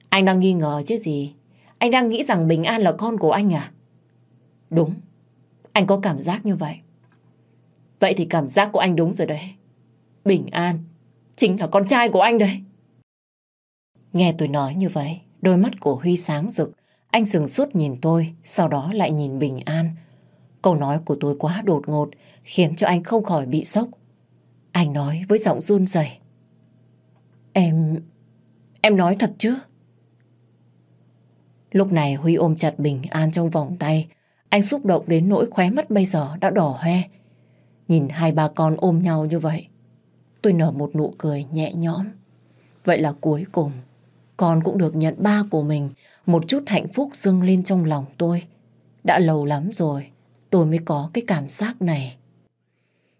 Anh đang nghi ngờ chứ gì. Anh đang nghĩ rằng Bình An là con của anh à? Đúng. Anh có cảm giác như vậy. Vậy thì cảm giác của anh đúng rồi đấy. Bình An chính là con trai của anh đấy. Nghe tôi nói như vậy, đôi mắt của Huy sáng rực. Anh sừng sốt nhìn tôi, sau đó lại nhìn Bình An. Câu nói của tôi quá đột ngột, khiến cho anh không khỏi bị sốc. Anh nói với giọng run rẩy. Em... em nói thật chứ? Lúc này Huy ôm chặt Bình An trong vòng tay. Anh xúc động đến nỗi khóe mắt bây giờ đã đỏ hoe. Nhìn hai ba con ôm nhau như vậy, tôi nở một nụ cười nhẹ nhõm. Vậy là cuối cùng, con cũng được nhận ba của mình, một chút hạnh phúc dâng lên trong lòng tôi. Đã lâu lắm rồi, tôi mới có cái cảm giác này.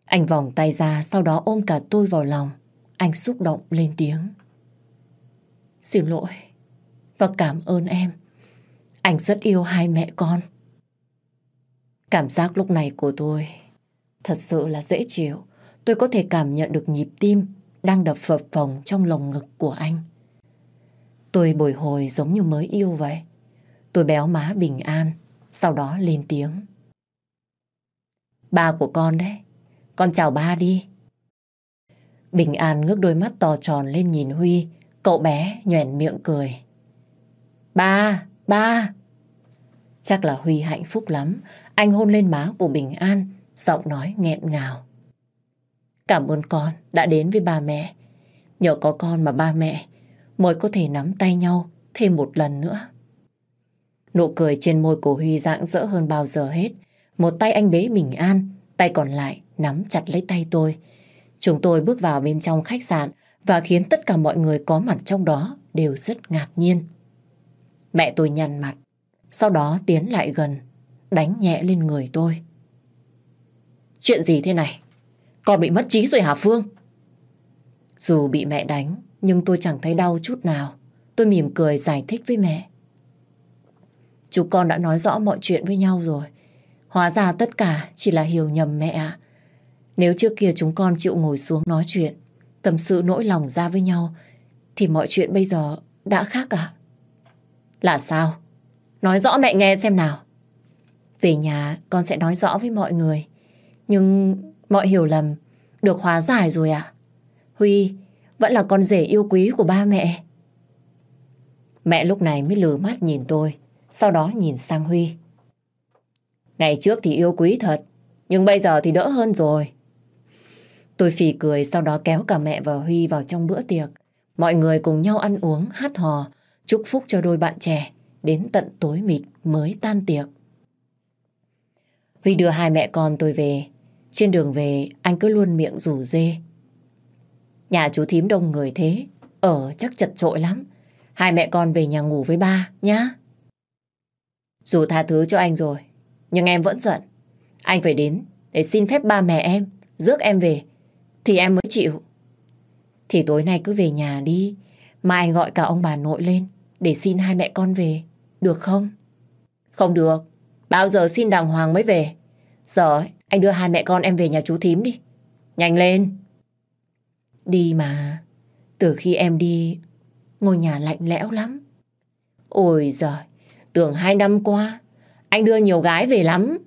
Anh vòng tay ra, sau đó ôm cả tôi vào lòng. Anh xúc động lên tiếng. Xin lỗi và cảm ơn em. Anh rất yêu hai mẹ con. Cảm giác lúc này của tôi thật sự là dễ chịu. Tôi có thể cảm nhận được nhịp tim đang đập phập phồng trong lồng ngực của anh. Tôi bồi hồi giống như mới yêu vậy. Tôi béo má bình an, sau đó lên tiếng. Ba của con đấy, con chào ba đi. Bình an ngước đôi mắt to tròn lên nhìn Huy, cậu bé nhoẻn miệng cười. Ba, ba. Chắc là Huy hạnh phúc lắm, anh hôn lên má của Bình An, giọng nói nghẹn ngào. Cảm ơn con đã đến với ba mẹ. Nhờ có con mà ba mẹ mới có thể nắm tay nhau thêm một lần nữa. Nụ cười trên môi của Huy rạng rỡ hơn bao giờ hết. Một tay anh bế bình an, tay còn lại nắm chặt lấy tay tôi. Chúng tôi bước vào bên trong khách sạn và khiến tất cả mọi người có mặt trong đó đều rất ngạc nhiên. Mẹ tôi nhăn mặt, sau đó tiến lại gần, đánh nhẹ lên người tôi. Chuyện gì thế này? Con bị mất trí rồi hả Phương? Dù bị mẹ đánh, nhưng tôi chẳng thấy đau chút nào. Tôi mỉm cười giải thích với mẹ. Chú con đã nói rõ mọi chuyện với nhau rồi. Hóa ra tất cả chỉ là hiểu nhầm mẹ ạ. Nếu trước kia chúng con chịu ngồi xuống nói chuyện, tâm sự nỗi lòng ra với nhau, thì mọi chuyện bây giờ đã khác à? Là sao? Nói rõ mẹ nghe xem nào. Về nhà con sẽ nói rõ với mọi người. Nhưng mọi hiểu lầm được hóa giải rồi à? Huy vẫn là con rể yêu quý của ba mẹ. Mẹ lúc này mới lừ mắt nhìn tôi, sau đó nhìn sang Huy. Ngày trước thì yêu quý thật, nhưng bây giờ thì đỡ hơn rồi. Tôi phì cười sau đó kéo cả mẹ và Huy vào trong bữa tiệc. Mọi người cùng nhau ăn uống, hát hò, chúc phúc cho đôi bạn trẻ đến tận tối mịt mới tan tiệc. Huy đưa hai mẹ con tôi về. Trên đường về anh cứ luôn miệng rủ dê. Nhà chú thím đông người thế, ở chắc chật trội lắm. Hai mẹ con về nhà ngủ với ba nhá. Dù tha thứ cho anh rồi, nhưng em vẫn giận. Anh phải đến để xin phép ba mẹ em, rước em về, thì em mới chịu. Thì tối nay cứ về nhà đi, mai anh gọi cả ông bà nội lên, để xin hai mẹ con về, được không? Không được, bao giờ xin đàng hoàng mới về. Giờ anh đưa hai mẹ con em về nhà chú thím đi. Nhanh lên. Đi mà, từ khi em đi, ngôi nhà lạnh lẽo lắm. Ôi giời, tưởng hai năm qua, anh đưa nhiều gái về lắm.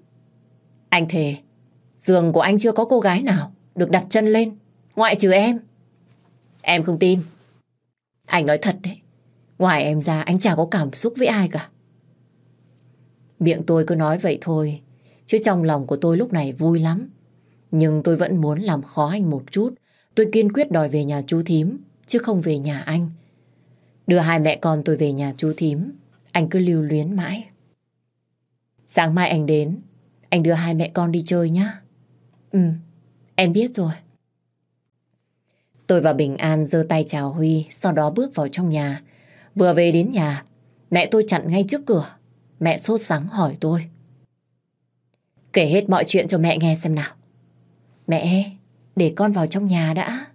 Anh thề, giường của anh chưa có cô gái nào được đặt chân lên, ngoại trừ em. Em không tin. Anh nói thật đấy, ngoài em ra anh chả có cảm xúc với ai cả. Miệng tôi cứ nói vậy thôi, chứ trong lòng của tôi lúc này vui lắm. Nhưng tôi vẫn muốn làm khó anh một chút. Tôi kiên quyết đòi về nhà chú thím, chứ không về nhà anh. Đưa hai mẹ con tôi về nhà chú thím, anh cứ lưu luyến mãi. Sáng mai anh đến, anh đưa hai mẹ con đi chơi nhá. Ừ, em biết rồi. Tôi và Bình An giơ tay chào Huy, sau đó bước vào trong nhà. Vừa về đến nhà, mẹ tôi chặn ngay trước cửa. Mẹ sốt sắng hỏi tôi. Kể hết mọi chuyện cho mẹ nghe xem nào. Mẹ, để con vào trong nhà đã.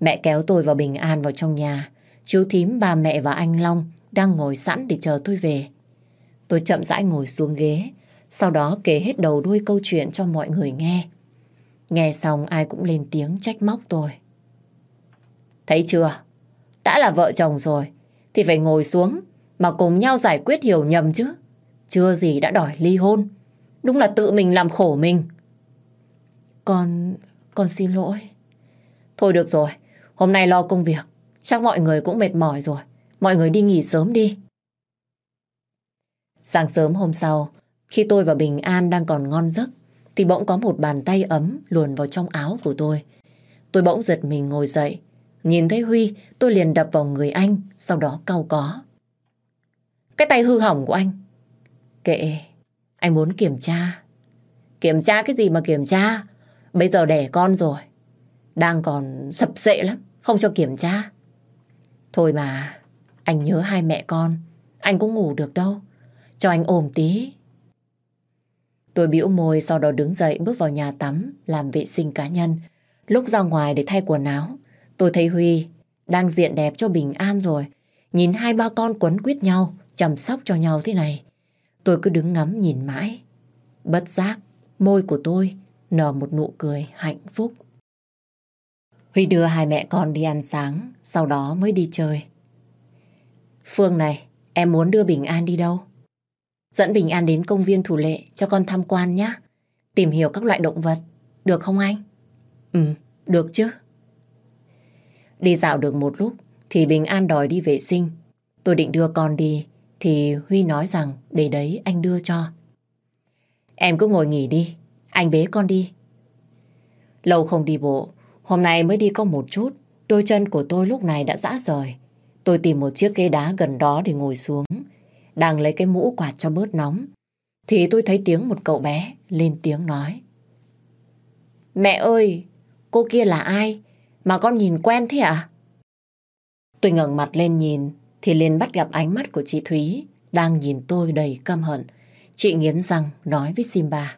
Mẹ kéo tôi và Bình An vào trong nhà. Chú thím, ba mẹ và anh Long đang ngồi sẵn để chờ tôi về. Tôi chậm rãi ngồi xuống ghế, sau đó kể hết đầu đuôi câu chuyện cho mọi người nghe. Nghe xong ai cũng lên tiếng trách móc tôi. Thấy chưa? Đã là vợ chồng rồi, thì phải ngồi xuống mà cùng nhau giải quyết hiểu nhầm chứ. Chưa gì đã đòi ly hôn. Đúng là tự mình làm khổ mình. Con... con xin lỗi. Thôi được rồi, hôm nay lo công việc. Chắc mọi người cũng mệt mỏi rồi. Mọi người đi nghỉ sớm đi. Sáng sớm hôm sau, khi tôi và Bình An đang còn ngon giấc, thì bỗng có một bàn tay ấm luồn vào trong áo của tôi. Tôi bỗng giật mình ngồi dậy. Nhìn thấy Huy, tôi liền đập vào người anh, sau đó cau có. Cái tay hư hỏng của anh. Kệ, anh muốn kiểm tra. Kiểm tra cái gì mà kiểm tra? Bây giờ đẻ con rồi. Đang còn sập sệ lắm, không cho kiểm tra. Thôi mà, anh nhớ hai mẹ con. Anh cũng ngủ được đâu. Cho anh ôm tí. Tôi bĩu môi sau đó đứng dậy bước vào nhà tắm làm vệ sinh cá nhân. Lúc ra ngoài để thay quần áo, tôi thấy Huy đang diện đẹp cho bình an rồi. Nhìn hai ba con quấn quýt nhau, chăm sóc cho nhau thế này. Tôi cứ đứng ngắm nhìn mãi. Bất giác, môi của tôi nở một nụ cười hạnh phúc. Huy đưa hai mẹ con đi ăn sáng, sau đó mới đi chơi. Phương này, em muốn đưa Bình An đi đâu? Dẫn Bình An đến công viên thủ lệ cho con tham quan nhé. Tìm hiểu các loại động vật. Được không anh? Ừ, được chứ. Đi dạo được một lúc thì Bình An đòi đi vệ sinh. Tôi định đưa con đi thì Huy nói rằng để đấy anh đưa cho. Em cứ ngồi nghỉ đi, anh bế con đi. Lâu không đi bộ, hôm nay mới đi có một chút, đôi chân của tôi lúc này đã dã rời. Tôi tìm một chiếc ghế đá gần đó để ngồi xuống, đang lấy cái mũ quạt cho bớt nóng. Thì tôi thấy tiếng một cậu bé lên tiếng nói. Mẹ ơi, cô kia là ai? Mà con nhìn quen thế à? Tôi ngẩng mặt lên nhìn thì liền bắt gặp ánh mắt của chị Thúy đang nhìn tôi đầy căm hận. Chị nghiến răng nói với Simba.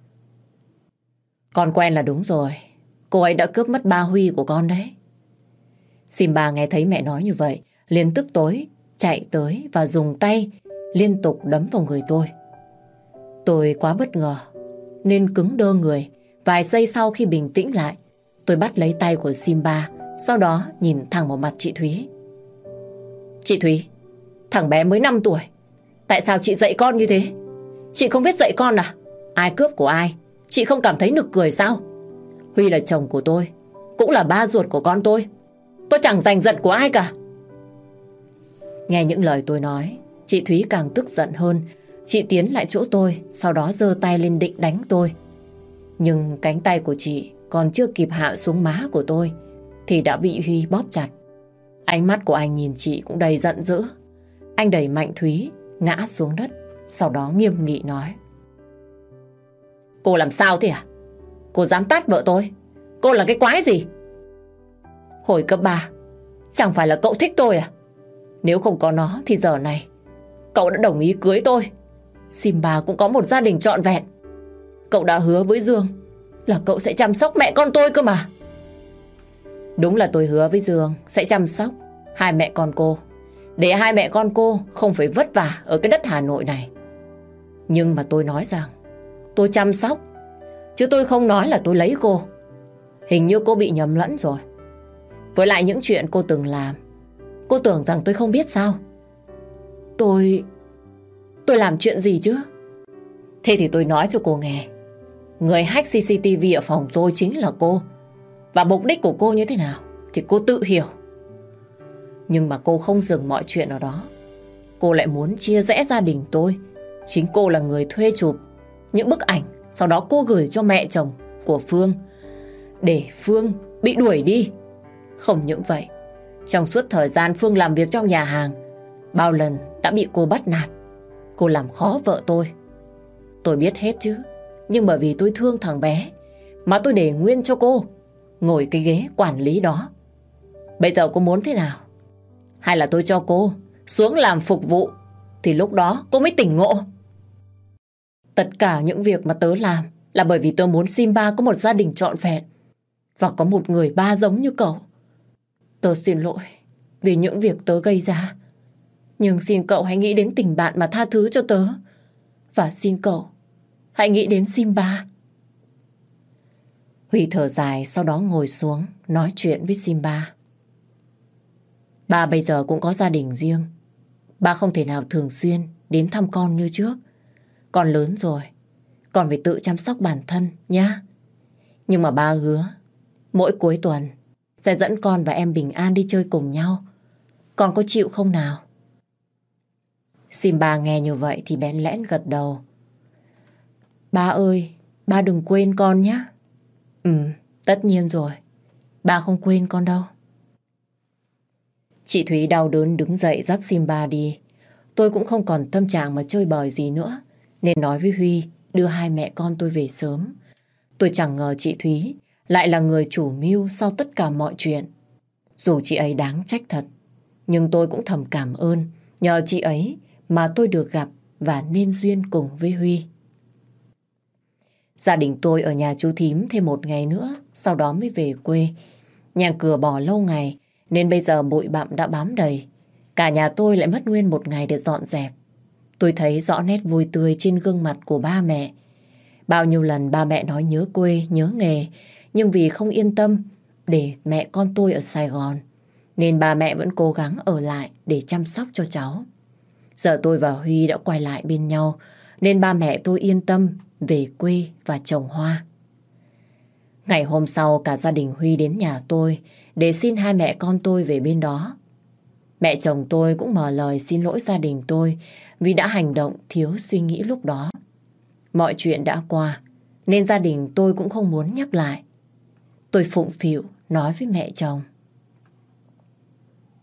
Con quen là đúng rồi. Cô ấy đã cướp mất ba Huy của con đấy. Simba nghe thấy mẹ nói như vậy, liền tức tối, chạy tới và dùng tay liên tục đấm vào người tôi. Tôi quá bất ngờ, nên cứng đơ người. Vài giây sau khi bình tĩnh lại, tôi bắt lấy tay của Simba, sau đó nhìn thẳng vào mặt chị Thúy. Chị Thúy, thằng bé mới 5 tuổi, tại sao chị dạy con như thế? Chị không biết dạy con à? Ai cướp của ai? Chị không cảm thấy nực cười sao? Huy là chồng của tôi, cũng là ba ruột của con tôi. Tôi chẳng giành giật của ai cả. Nghe những lời tôi nói, chị Thúy càng tức giận hơn. Chị tiến lại chỗ tôi, sau đó giơ tay lên định đánh tôi. Nhưng cánh tay của chị còn chưa kịp hạ xuống má của tôi, thì đã bị Huy bóp chặt. Ánh mắt của anh nhìn chị cũng đầy giận dữ. Anh đẩy mạnh Thúy, ngã xuống đất, sau đó nghiêm nghị nói. Cô làm sao thế à? Cô dám tát vợ tôi? Cô là cái quái gì? Hồi cấp 3, chẳng phải là cậu thích tôi à? Nếu không có nó thì giờ này, cậu đã đồng ý cưới tôi. Simba cũng có một gia đình trọn vẹn. Cậu đã hứa với Dương là cậu sẽ chăm sóc mẹ con tôi cơ mà. Đúng là tôi hứa với Dương sẽ chăm sóc hai mẹ con cô. để hai mẹ con cô không phải vất vả ở cái đất Hà Nội này. Nhưng mà tôi nói rằng tôi chăm sóc, chứ tôi không nói là tôi lấy cô. Hình như cô bị nhầm lẫn rồi. Với lại những chuyện cô từng làm, cô tưởng rằng tôi không biết sao? Tôi... tôi làm chuyện gì chứ? Thế thì tôi nói cho cô nghe. Người hack CCTV ở phòng tôi chính là cô. Và mục đích của cô như thế nào thì cô tự hiểu. Nhưng mà cô không dừng mọi chuyện ở đó. Cô lại muốn chia rẽ gia đình tôi. Chính cô là người thuê chụp những bức ảnh, sau đó cô gửi cho mẹ chồng của Phương. Để Phương bị đuổi đi. Không những vậy, trong suốt thời gian Phương làm việc trong nhà hàng, bao lần đã bị cô bắt nạt. Cô làm khó vợ tôi. Tôi biết hết chứ, nhưng bởi vì tôi thương thằng bé, mà tôi để nguyên cho cô ngồi cái ghế quản lý đó. Bây giờ cô muốn thế nào? Hay là tôi cho cô xuống làm phục vụ thì lúc đó cô mới tỉnh ngộ. Tất cả những việc mà tớ làm là bởi vì tớ muốn Simba có một gia đình trọn vẹn và có một người ba giống như cậu. Tớ xin lỗi vì những việc tớ gây ra. Nhưng xin cậu hãy nghĩ đến tình bạn mà tha thứ cho tớ. Và xin cậu hãy nghĩ đến Simba. Huy thở dài sau đó ngồi xuống nói chuyện với Simba. Ba bây giờ cũng có gia đình riêng. Ba không thể nào thường xuyên đến thăm con như trước. Con lớn rồi, con phải tự chăm sóc bản thân nhá. Nhưng mà ba hứa, mỗi cuối tuần sẽ dẫn con và em bình an đi chơi cùng nhau. Con có chịu không nào? Simba nghe như vậy thì bén lẽn gật đầu. Ba ơi, ba đừng quên con nhé. Ừ, tất nhiên rồi. Ba không quên con đâu. Chị Thúy đau đớn đứng dậy dắt Simba đi. Tôi cũng không còn tâm trạng mà chơi bời gì nữa. Nên nói với Huy đưa hai mẹ con tôi về sớm. Tôi chẳng ngờ chị Thúy lại là người chủ mưu sau tất cả mọi chuyện. Dù chị ấy đáng trách thật, nhưng tôi cũng thầm cảm ơn nhờ chị ấy mà tôi được gặp và nên duyên cùng với Huy. Gia đình tôi ở nhà chú thím thêm một ngày nữa, sau đó mới về quê. Nhà cửa bỏ lâu ngày, nên bây giờ bụi bặm đã bám đầy. Cả nhà tôi lại mất nguyên một ngày để dọn dẹp. Tôi thấy rõ nét vui tươi trên gương mặt của ba mẹ. Bao nhiêu lần ba mẹ nói nhớ quê, nhớ nghề, nhưng vì không yên tâm để mẹ con tôi ở Sài Gòn, nên ba mẹ vẫn cố gắng ở lại để chăm sóc cho cháu. Giờ tôi và Huy đã quay lại bên nhau, nên ba mẹ tôi yên tâm về quê và trồng hoa. Ngày hôm sau cả gia đình Huy đến nhà tôi để xin hai mẹ con tôi về bên đó. Mẹ chồng tôi cũng mở lời xin lỗi gia đình tôi vì đã hành động thiếu suy nghĩ lúc đó. Mọi chuyện đã qua nên gia đình tôi cũng không muốn nhắc lại. Tôi phụng phịu nói với mẹ chồng.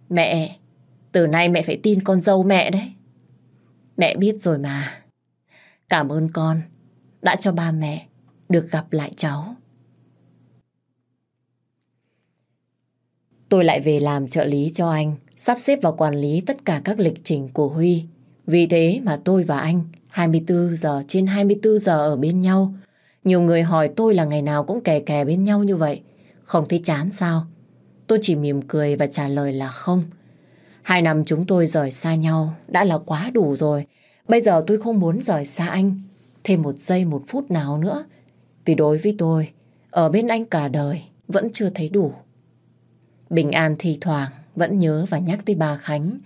Mẹ, từ nay mẹ phải tin con dâu mẹ đấy. Mẹ biết rồi mà. Cảm ơn con đã cho ba mẹ được gặp lại cháu. Tôi lại về làm trợ lý cho anh, sắp xếp và quản lý tất cả các lịch trình của Huy. Vì thế mà tôi và anh 24 giờ trên 24 giờ ở bên nhau. Nhiều người hỏi tôi là ngày nào cũng kè kè bên nhau như vậy. Không thấy chán sao? Tôi chỉ mỉm cười và trả lời là không. Hai năm chúng tôi rời xa nhau đã là quá đủ rồi. Bây giờ tôi không muốn rời xa anh thêm một giây một phút nào nữa. Vì đối với tôi, ở bên anh cả đời vẫn chưa thấy đủ. Bình An thì thoảng vẫn nhớ và nhắc tới bà Khánh.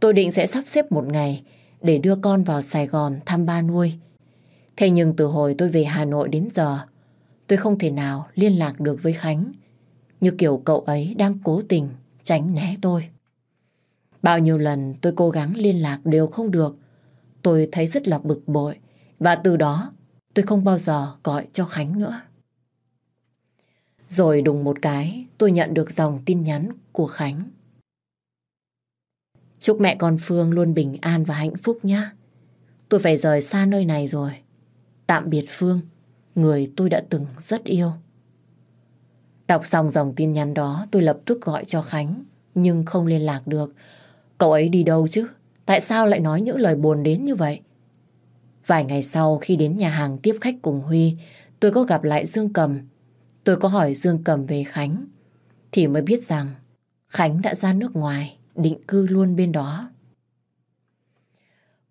Tôi định sẽ sắp xếp một ngày để đưa con vào Sài Gòn thăm ba nuôi. Thế nhưng từ hồi tôi về Hà Nội đến giờ, tôi không thể nào liên lạc được với Khánh. Như kiểu cậu ấy đang cố tình tránh né tôi. Bao nhiêu lần tôi cố gắng liên lạc đều không được. Tôi thấy rất là bực bội và từ đó tôi không bao giờ gọi cho Khánh nữa. Rồi đùng một cái tôi nhận được dòng tin nhắn của Khánh. Chúc mẹ con Phương luôn bình an và hạnh phúc nhé. Tôi phải rời xa nơi này rồi. Tạm biệt Phương, người tôi đã từng rất yêu. Đọc xong dòng tin nhắn đó tôi lập tức gọi cho Khánh nhưng không liên lạc được. Cậu ấy đi đâu chứ? Tại sao lại nói những lời buồn đến như vậy? Vài ngày sau khi đến nhà hàng tiếp khách cùng Huy, tôi có gặp lại Dương Cầm. Tôi có hỏi Dương Cầm về Khánh, thì mới biết rằng Khánh đã ra nước ngoài, định cư luôn bên đó.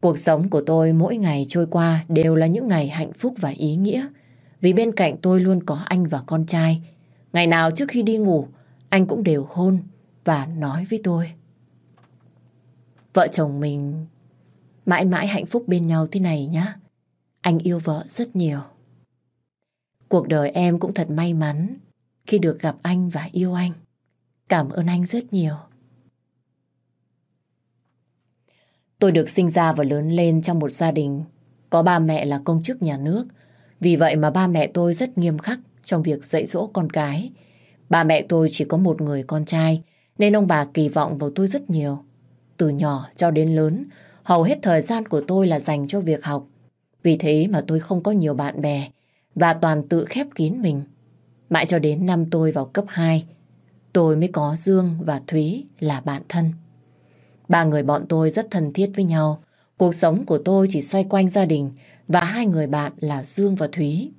Cuộc sống của tôi mỗi ngày trôi qua đều là những ngày hạnh phúc và ý nghĩa. Vì bên cạnh tôi luôn có anh và con trai. Ngày nào trước khi đi ngủ, anh cũng đều hôn và nói với tôi. Vợ chồng mình mãi mãi hạnh phúc bên nhau thế này nhá. Anh yêu vợ rất nhiều. Cuộc đời em cũng thật may mắn khi được gặp anh và yêu anh. Cảm ơn anh rất nhiều. Tôi được sinh ra và lớn lên trong một gia đình có ba mẹ là công chức nhà nước. Vì vậy mà ba mẹ tôi rất nghiêm khắc trong việc dạy dỗ con cái. Ba mẹ tôi chỉ có một người con trai, nên ông bà kỳ vọng vào tôi rất nhiều. Từ nhỏ cho đến lớn, hầu hết thời gian của tôi là dành cho việc học. Vì thế mà tôi không có nhiều bạn bè và toàn tự khép kín mình. Mãi cho đến năm tôi vào cấp 2, tôi mới có Dương và Thúy là bạn thân. Ba người bọn tôi rất thân thiết với nhau. Cuộc sống của tôi chỉ xoay quanh gia đình và hai người bạn là Dương và Thúy.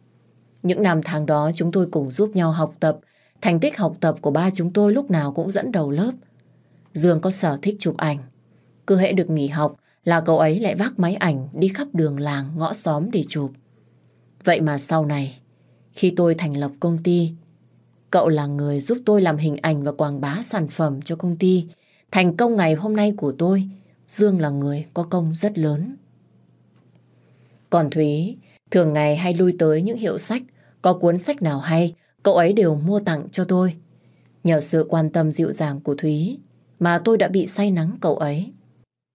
Những năm tháng đó chúng tôi cùng giúp nhau học tập. Thành tích học tập của ba chúng tôi lúc nào cũng dẫn đầu lớp. Dương có sở thích chụp ảnh. Cứ hễ được nghỉ học là cậu ấy lại vác máy ảnh đi khắp đường làng, ngõ xóm để chụp. Vậy mà sau này, khi tôi thành lập công ty, cậu là người giúp tôi làm hình ảnh và quảng bá sản phẩm cho công ty. Thành công ngày hôm nay của tôi, Dương là người có công rất lớn. Còn Thúy, thường ngày hay lui tới những hiệu sách, có cuốn sách nào hay, cậu ấy đều mua tặng cho tôi. Nhờ sự quan tâm dịu dàng của Thúy, mà tôi đã bị say nắng cậu ấy.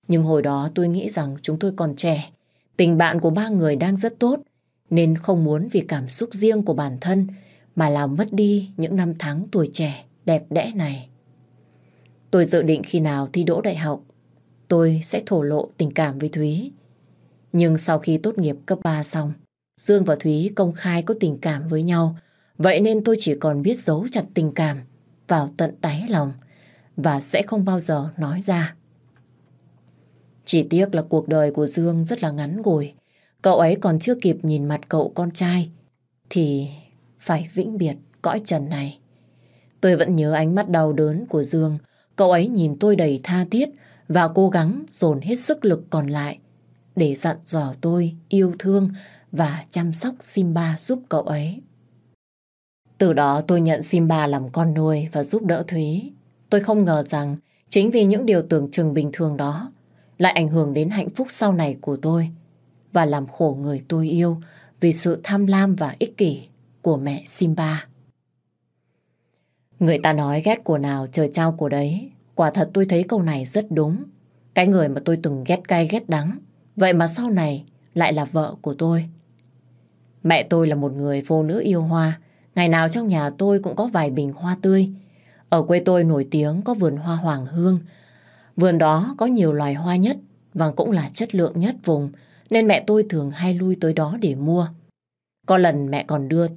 Nhưng hồi đó tôi nghĩ rằng chúng tôi còn trẻ, tình bạn của ba người đang rất tốt, nên không muốn vì cảm xúc riêng của bản thân mà làm mất đi những năm tháng tuổi trẻ đẹp đẽ này. Tôi dự định khi nào thi đỗ đại học, tôi sẽ thổ lộ tình cảm với Thúy. Nhưng sau khi tốt nghiệp cấp 3 xong, Dương và Thúy công khai có tình cảm với nhau, vậy nên tôi chỉ còn biết giấu chặt tình cảm vào tận đáy lòng và sẽ không bao giờ nói ra. Chỉ tiếc là cuộc đời của Dương rất là ngắn ngủi. Cậu ấy còn chưa kịp nhìn mặt cậu con trai, thì phải vĩnh biệt cõi trần này. Tôi vẫn nhớ ánh mắt đau đớn của Dương. Cậu ấy nhìn tôi đầy tha thiết và cố gắng dồn hết sức lực còn lại để dặn dò tôi yêu thương và chăm sóc Simba giúp cậu ấy. Từ đó tôi nhận Simba làm con nuôi và giúp đỡ Thúy. Tôi không ngờ rằng chính vì những điều tưởng chừng bình thường đó lại ảnh hưởng đến hạnh phúc sau này của tôi và làm khổ người tôi yêu vì sự tham lam và ích kỷ của mẹ Simba. Người ta nói ghét của nào trời trao của đấy. Quả thật tôi thấy câu này rất đúng. Cái người mà tôi từng ghét cay ghét đắng. Vậy mà sau này lại là vợ của tôi. Mẹ tôi là một người phụ nữ yêu hoa. Ngày nào trong nhà tôi cũng có vài bình hoa tươi. Ở quê tôi nổi tiếng có vườn hoa hoàng hương. Vườn đó có nhiều loài hoa nhất và cũng là chất lượng nhất vùng nên mẹ tôi thường hay lui tới đó để mua. Có lần mẹ còn đưa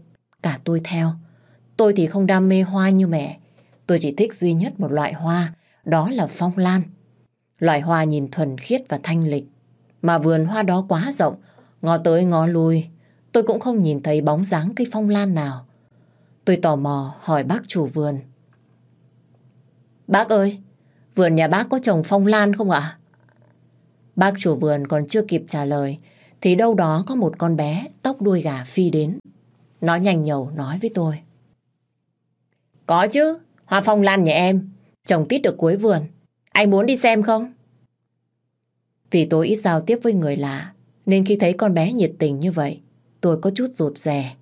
cả tôi theo. Tôi thì không đam mê hoa như mẹ. Tôi chỉ thích duy nhất một loại hoa, đó là phong lan. Loại hoa nhìn thuần khiết và thanh lịch. Mà vườn hoa đó quá rộng, ngó tới ngó lui, tôi cũng không nhìn thấy bóng dáng cây phong lan nào. Tôi tò mò hỏi bác chủ vườn. Bác ơi, vườn nhà bác có trồng phong lan không ạ? Bác chủ vườn còn chưa kịp trả lời thì đâu đó có một con bé tóc đuôi gà phi đến. Nó nhanh nhầu nói với tôi. Có chứ, hoa phong lan nhà em, trồng tít được cuối vườn. Anh muốn đi xem không? Vì tôi ít giao tiếp với người lạ, nên khi thấy con bé nhiệt tình như vậy, tôi có chút rụt rè.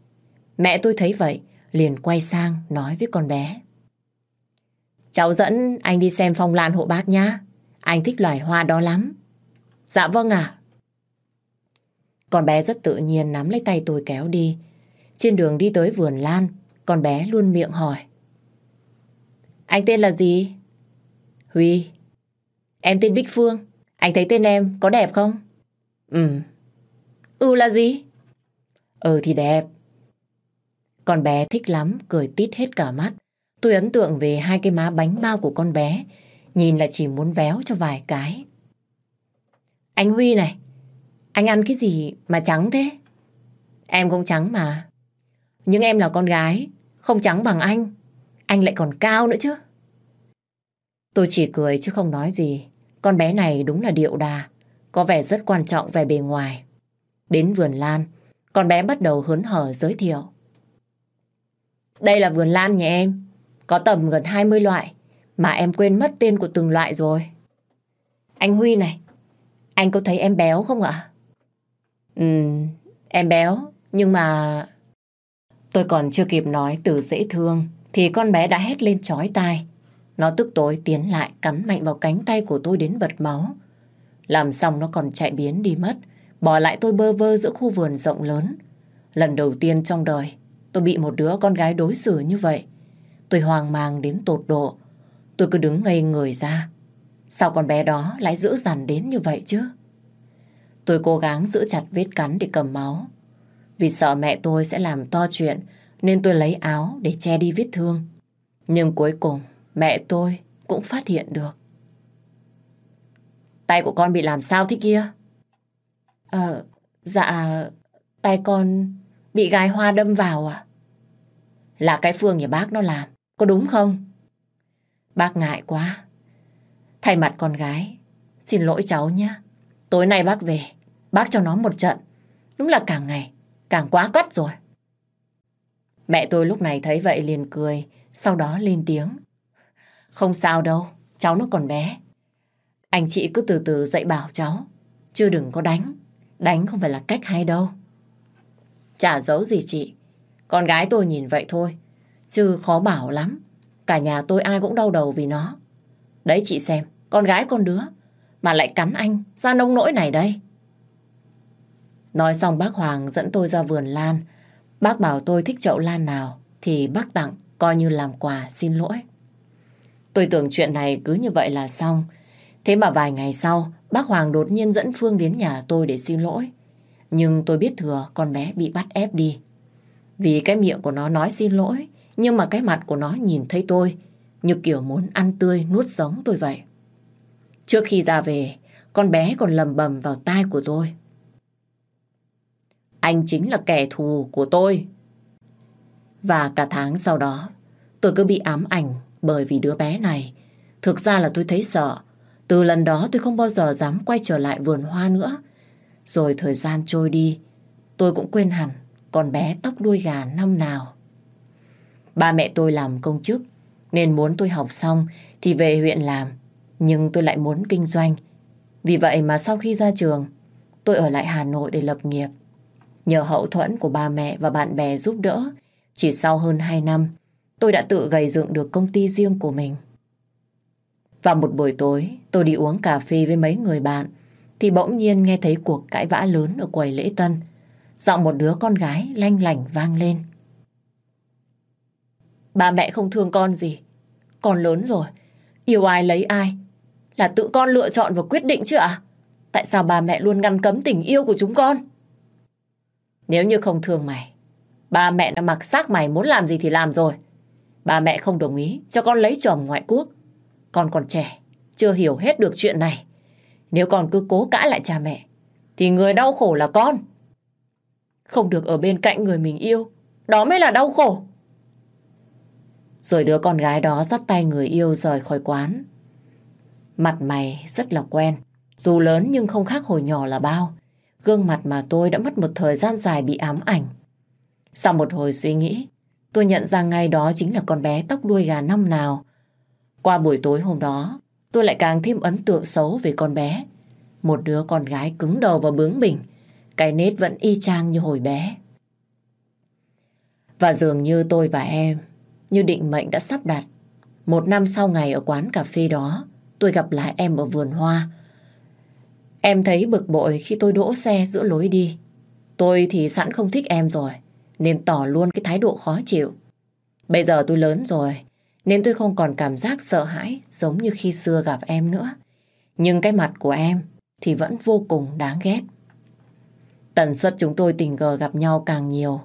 Mẹ tôi thấy vậy, liền quay sang nói với con bé. Cháu dẫn anh đi xem phong lan hộ bác nhá. Anh thích loài hoa đó lắm. Dạ vâng ạ. Con bé rất tự nhiên nắm lấy tay tôi kéo đi. Trên đường đi tới vườn lan, con bé luôn miệng hỏi. Anh tên là gì? Huy. Em tên Bích Phương. Anh thấy tên em có đẹp không? Ừ. Ừ là gì? Ừ thì đẹp. Con bé thích lắm, cười tít hết cả mắt. Tôi ấn tượng về hai cái má bánh bao của con bé. Nhìn là chỉ muốn véo cho vài cái. Anh Huy này, anh ăn cái gì mà trắng thế? Em cũng trắng mà. Nhưng em là con gái, không trắng bằng anh. Anh lại còn cao nữa chứ. Tôi chỉ cười chứ không nói gì. Con bé này đúng là điệu đà. có vẻ rất quan trọng về bề ngoài. Đến vườn lan, con bé bắt đầu hớn hở giới thiệu. Đây là vườn lan nhà em, có tầm gần 20 loại, mà em quên mất tên của từng loại rồi. Anh Huy này, anh có thấy em béo không ạ? Ừ, em béo, nhưng mà... Tôi còn chưa kịp nói từ dễ thương, thì con bé đã hét lên chói tai. Nó tức tối tiến lại cắn mạnh vào cánh tay của tôi đến bật máu. Làm xong nó còn chạy biến đi mất, bỏ lại tôi bơ vơ giữa khu vườn rộng lớn. Lần đầu tiên trong đời, tôi bị một đứa con gái đối xử như vậy. Tôi hoang mang đến tột độ. Tôi cứ đứng ngây người ra. Sao con bé đó lại giữ dằn đến như vậy chứ? Tôi cố gắng giữ chặt vết cắn để cầm máu. Vì sợ mẹ tôi sẽ làm to chuyện nên tôi lấy áo để che đi vết thương. Nhưng cuối cùng mẹ tôi cũng phát hiện được. Tay của con bị làm sao thế kia? Ờ, dạ, tay con bị gai hoa đâm vào à? Là cái Phương nhà bác nó làm, có đúng không? Bác ngại quá. Thay mặt con gái, xin lỗi cháu nhé. Tối nay bác về, bác cho nó một trận. Đúng là càng ngày, càng quá cất rồi. Mẹ tôi lúc này thấy vậy liền cười, sau đó lên tiếng. Không sao đâu, cháu nó còn bé. Anh chị cứ từ từ dạy bảo cháu, chứ đừng có đánh. Đánh không phải là cách hay đâu. Chả giấu gì chị, con gái tôi nhìn vậy thôi, chứ khó bảo lắm. Cả nhà tôi ai cũng đau đầu vì nó. Đấy chị xem, con gái con đứa, mà lại cắn anh ra nông nỗi này đây. Nói xong bác Hoàng dẫn tôi ra vườn lan. Bác bảo tôi thích chậu lan nào thì bác tặng coi như làm quà xin lỗi. Tôi tưởng chuyện này cứ như vậy là xong. Thế mà vài ngày sau, bác Hoàng đột nhiên dẫn Phương đến nhà tôi để xin lỗi. Nhưng tôi biết thừa con bé bị bắt ép đi. Vì cái miệng của nó nói xin lỗi, nhưng mà cái mặt của nó nhìn thấy tôi như kiểu muốn ăn tươi nuốt sống tôi vậy. Trước khi ra về, con bé còn lầm bầm vào tai của tôi. Anh chính là kẻ thù của tôi. Và cả tháng sau đó, tôi cứ bị ám ảnh bởi vì đứa bé này. Thực ra là tôi thấy sợ. Từ lần đó tôi không bao giờ dám quay trở lại vườn hoa nữa. Rồi thời gian trôi đi, tôi cũng quên hẳn con bé tóc đuôi gà năm nào. Ba mẹ tôi làm công chức, nên muốn tôi học xong thì về huyện làm. Nhưng tôi lại muốn kinh doanh. Vì vậy mà sau khi ra trường, tôi ở lại Hà Nội để lập nghiệp. Nhờ hậu thuẫn của ba mẹ và bạn bè giúp đỡ, chỉ sau hơn 2 năm, tôi đã tự gầy dựng được công ty riêng của mình. Vào một buổi tối, tôi đi uống cà phê với mấy người bạn, thì bỗng nhiên nghe thấy cuộc cãi vã lớn ở quầy lễ tân. Giọng một đứa con gái lanh lảnh vang lên. Ba mẹ không thương con gì. Con lớn rồi, yêu ai lấy ai. Là tự con lựa chọn và quyết định chứ ạ? Tại sao ba mẹ luôn ngăn cấm tình yêu của chúng con? Nếu như không thương mày, ba mẹ đã mặc xác mày muốn làm gì thì làm rồi. Ba mẹ không đồng ý cho con lấy chồng ngoại quốc. Con còn trẻ, chưa hiểu hết được chuyện này. Nếu con cứ cố cãi lại cha mẹ, thì người đau khổ là con. Không được ở bên cạnh người mình yêu, đó mới là đau khổ. Rồi đứa con gái đó dắt tay người yêu rời khỏi quán. Mặt mày rất là quen, dù lớn nhưng không khác hồi nhỏ là bao. Gương mặt mà tôi đã mất một thời gian dài bị ám ảnh. Sau một hồi suy nghĩ, tôi nhận ra ngay đó chính là con bé tóc đuôi gà năm nào. Qua buổi tối hôm đó, tôi lại càng thêm ấn tượng xấu về con bé. Một đứa con gái cứng đầu và bướng bỉnh, cái nết vẫn y chang như hồi bé. Và dường như tôi và em, như định mệnh đã sắp đặt. Một năm sau ngày ở quán cà phê đó, tôi gặp lại em ở vườn hoa. Em thấy bực bội khi tôi đỗ xe giữa lối đi. Tôi thì sẵn không thích em rồi, nên tỏ luôn cái thái độ khó chịu. Bây giờ tôi lớn rồi, nên tôi không còn cảm giác sợ hãi giống như khi xưa gặp em nữa. Nhưng cái mặt của em thì vẫn vô cùng đáng ghét. Tần suất chúng tôi tình cờ gặp nhau càng nhiều.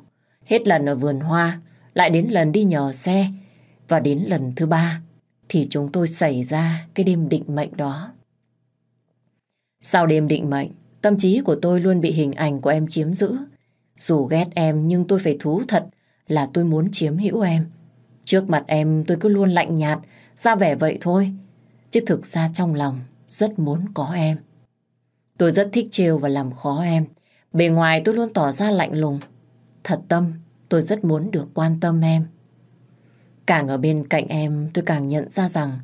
Hết lần ở vườn hoa, lại đến lần đi nhờ xe, và đến lần thứ ba thì chúng tôi xảy ra cái đêm định mệnh đó. Sau đêm định mệnh, tâm trí của tôi luôn bị hình ảnh của em chiếm giữ. Dù ghét em nhưng tôi phải thú thật là tôi muốn chiếm hữu em. Trước mặt em tôi cứ luôn lạnh nhạt, ra vẻ vậy thôi. Chứ thực ra trong lòng rất muốn có em. Tôi rất thích trêu và làm khó em. Bề ngoài tôi luôn tỏ ra lạnh lùng. Thật tâm, tôi rất muốn được quan tâm em. Càng ở bên cạnh em, tôi càng nhận ra rằng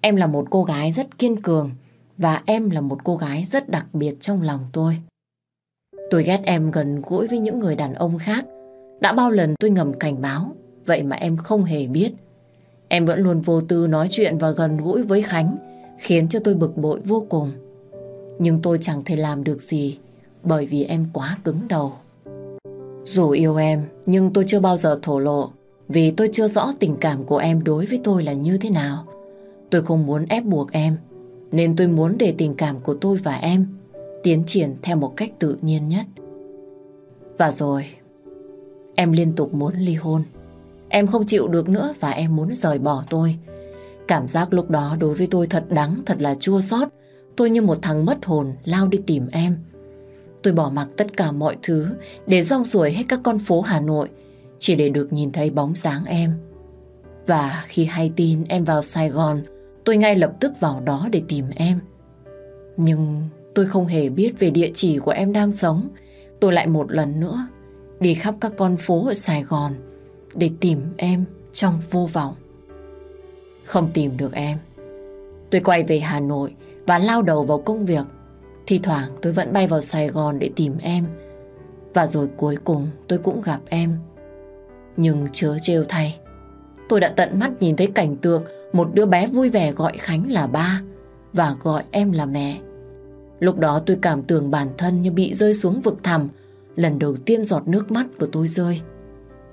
em là một cô gái rất kiên cường và em là một cô gái rất đặc biệt trong lòng tôi. Tôi ghét em gần gũi với những người đàn ông khác. Đã bao lần tôi ngầm cảnh báo, vậy mà em không hề biết. Em vẫn luôn vô tư nói chuyện và gần gũi với Khánh, khiến cho tôi bực bội vô cùng. Nhưng tôi chẳng thể làm được gì, bởi vì em quá cứng đầu. Dù yêu em, nhưng tôi chưa bao giờ thổ lộ, vì tôi chưa rõ tình cảm của em đối với tôi là như thế nào. Tôi không muốn ép buộc em, nên tôi muốn để tình cảm của tôi và em tiến triển theo một cách tự nhiên nhất. Và rồi, em liên tục muốn ly hôn. Em không chịu được nữa và em muốn rời bỏ tôi. Cảm giác lúc đó đối với tôi thật đắng, thật là chua xót. Tôi như một thằng mất hồn lao đi tìm em. Tôi bỏ mặc tất cả mọi thứ để rong ruổi hết các con phố Hà Nội chỉ để được nhìn thấy bóng dáng em. Và khi hay tin em vào Sài Gòn, tôi ngay lập tức vào đó để tìm em. Nhưng tôi không hề biết về địa chỉ của em đang sống. Tôi lại một lần nữa đi khắp các con phố ở Sài Gòn để tìm em trong vô vọng. Không tìm được em. Tôi quay về Hà Nội và lao đầu vào công việc. Thì thoảng tôi vẫn bay vào Sài Gòn để tìm em. Và rồi cuối cùng tôi cũng gặp em. Nhưng chớ trêu thay. Tôi đã tận mắt nhìn thấy cảnh tượng một đứa bé vui vẻ gọi Khánh là ba và gọi em là mẹ. Lúc đó tôi cảm tưởng bản thân như bị rơi xuống vực thẳm. Lần đầu tiên giọt nước mắt của tôi rơi.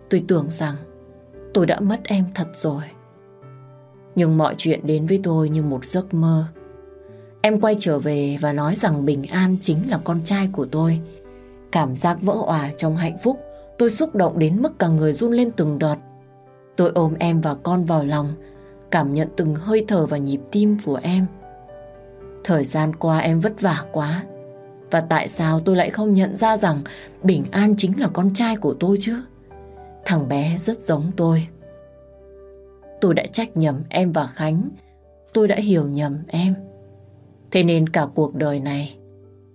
Tôi tưởng rằng tôi đã mất em thật rồi. Nhưng mọi chuyện đến với tôi như một giấc mơ. Em quay trở về và nói rằng Bình An chính là con trai của tôi. Cảm giác vỡ òa trong hạnh phúc, tôi xúc động đến mức cả người run lên từng đợt. Tôi ôm em và con vào lòng, cảm nhận từng hơi thở và nhịp tim của em. Thời gian qua em vất vả quá. Và tại sao tôi lại không nhận ra rằng Bình An chính là con trai của tôi chứ? Thằng bé rất giống tôi. Tôi đã trách nhầm em và Khánh. Tôi đã hiểu nhầm em. Thế nên cả cuộc đời này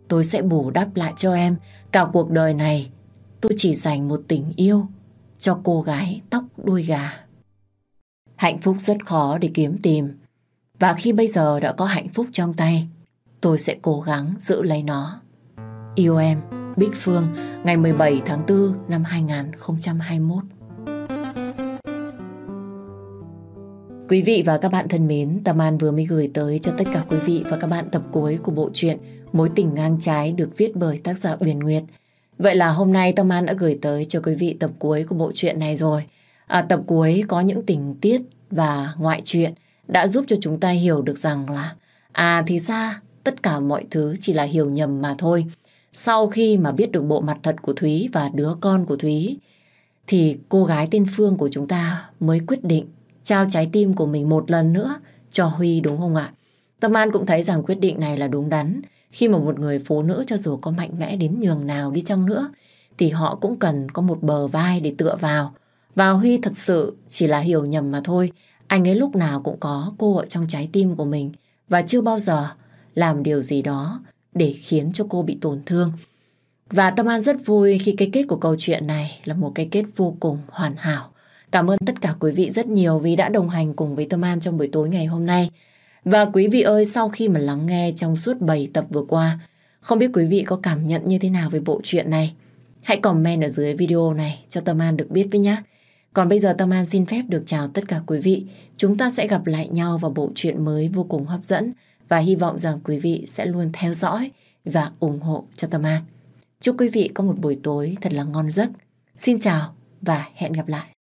tôi sẽ bù đắp lại cho em. Cả cuộc đời này tôi chỉ dành một tình yêu cho cô gái tóc đuôi gà. Hạnh phúc rất khó để kiếm tìm. Và khi bây giờ đã có hạnh phúc trong tay, tôi sẽ cố gắng giữ lấy nó. Yêu em, Bích Phương, ngày 17 tháng 4 năm 2021. Quý vị và các bạn thân mến, Tâm An vừa mới gửi tới cho tất cả quý vị và các bạn tập cuối của bộ truyện Mối tình ngang trái được viết bởi tác giả Uyển Nguyệt. Vậy là hôm nay Tâm An đã gửi tới cho quý vị tập cuối của bộ truyện này rồi. À, tập cuối có những tình tiết và ngoại truyện đã giúp cho chúng ta hiểu được rằng là à thì ra tất cả mọi thứ chỉ là hiểu nhầm mà thôi. Sau khi mà biết được bộ mặt thật của Thúy và đứa con của Thúy thì cô gái tên Phương của chúng ta mới quyết định trao trái tim của mình một lần nữa cho Huy, đúng không ạ? Tâm An cũng thấy rằng quyết định này là đúng đắn khi mà một người phụ nữ cho dù có mạnh mẽ đến nhường nào đi chăng nữa, thì họ cũng cần có một bờ vai để tựa vào. Và Huy thật sự chỉ là hiểu nhầm mà thôi. Anh ấy lúc nào cũng có cô ở trong trái tim của mình và chưa bao giờ làm điều gì đó để khiến cho cô bị tổn thương. Và Tâm An rất vui khi cái kết của câu chuyện này là một cái kết vô cùng hoàn hảo. Cảm ơn tất cả quý vị rất nhiều vì đã đồng hành cùng với Tâm An trong buổi tối ngày hôm nay. Và quý vị ơi, sau khi mà lắng nghe trong suốt 7 tập vừa qua, không biết quý vị có cảm nhận như thế nào về bộ truyện này? Hãy comment ở dưới video này cho Tâm An được biết với nhé. Còn bây giờ Tâm An xin phép được chào tất cả quý vị. Chúng ta sẽ gặp lại nhau vào bộ truyện mới vô cùng hấp dẫn và hy vọng rằng quý vị sẽ luôn theo dõi và ủng hộ cho Tâm An. Chúc quý vị có một buổi tối thật là ngon giấc. Xin chào và hẹn gặp lại.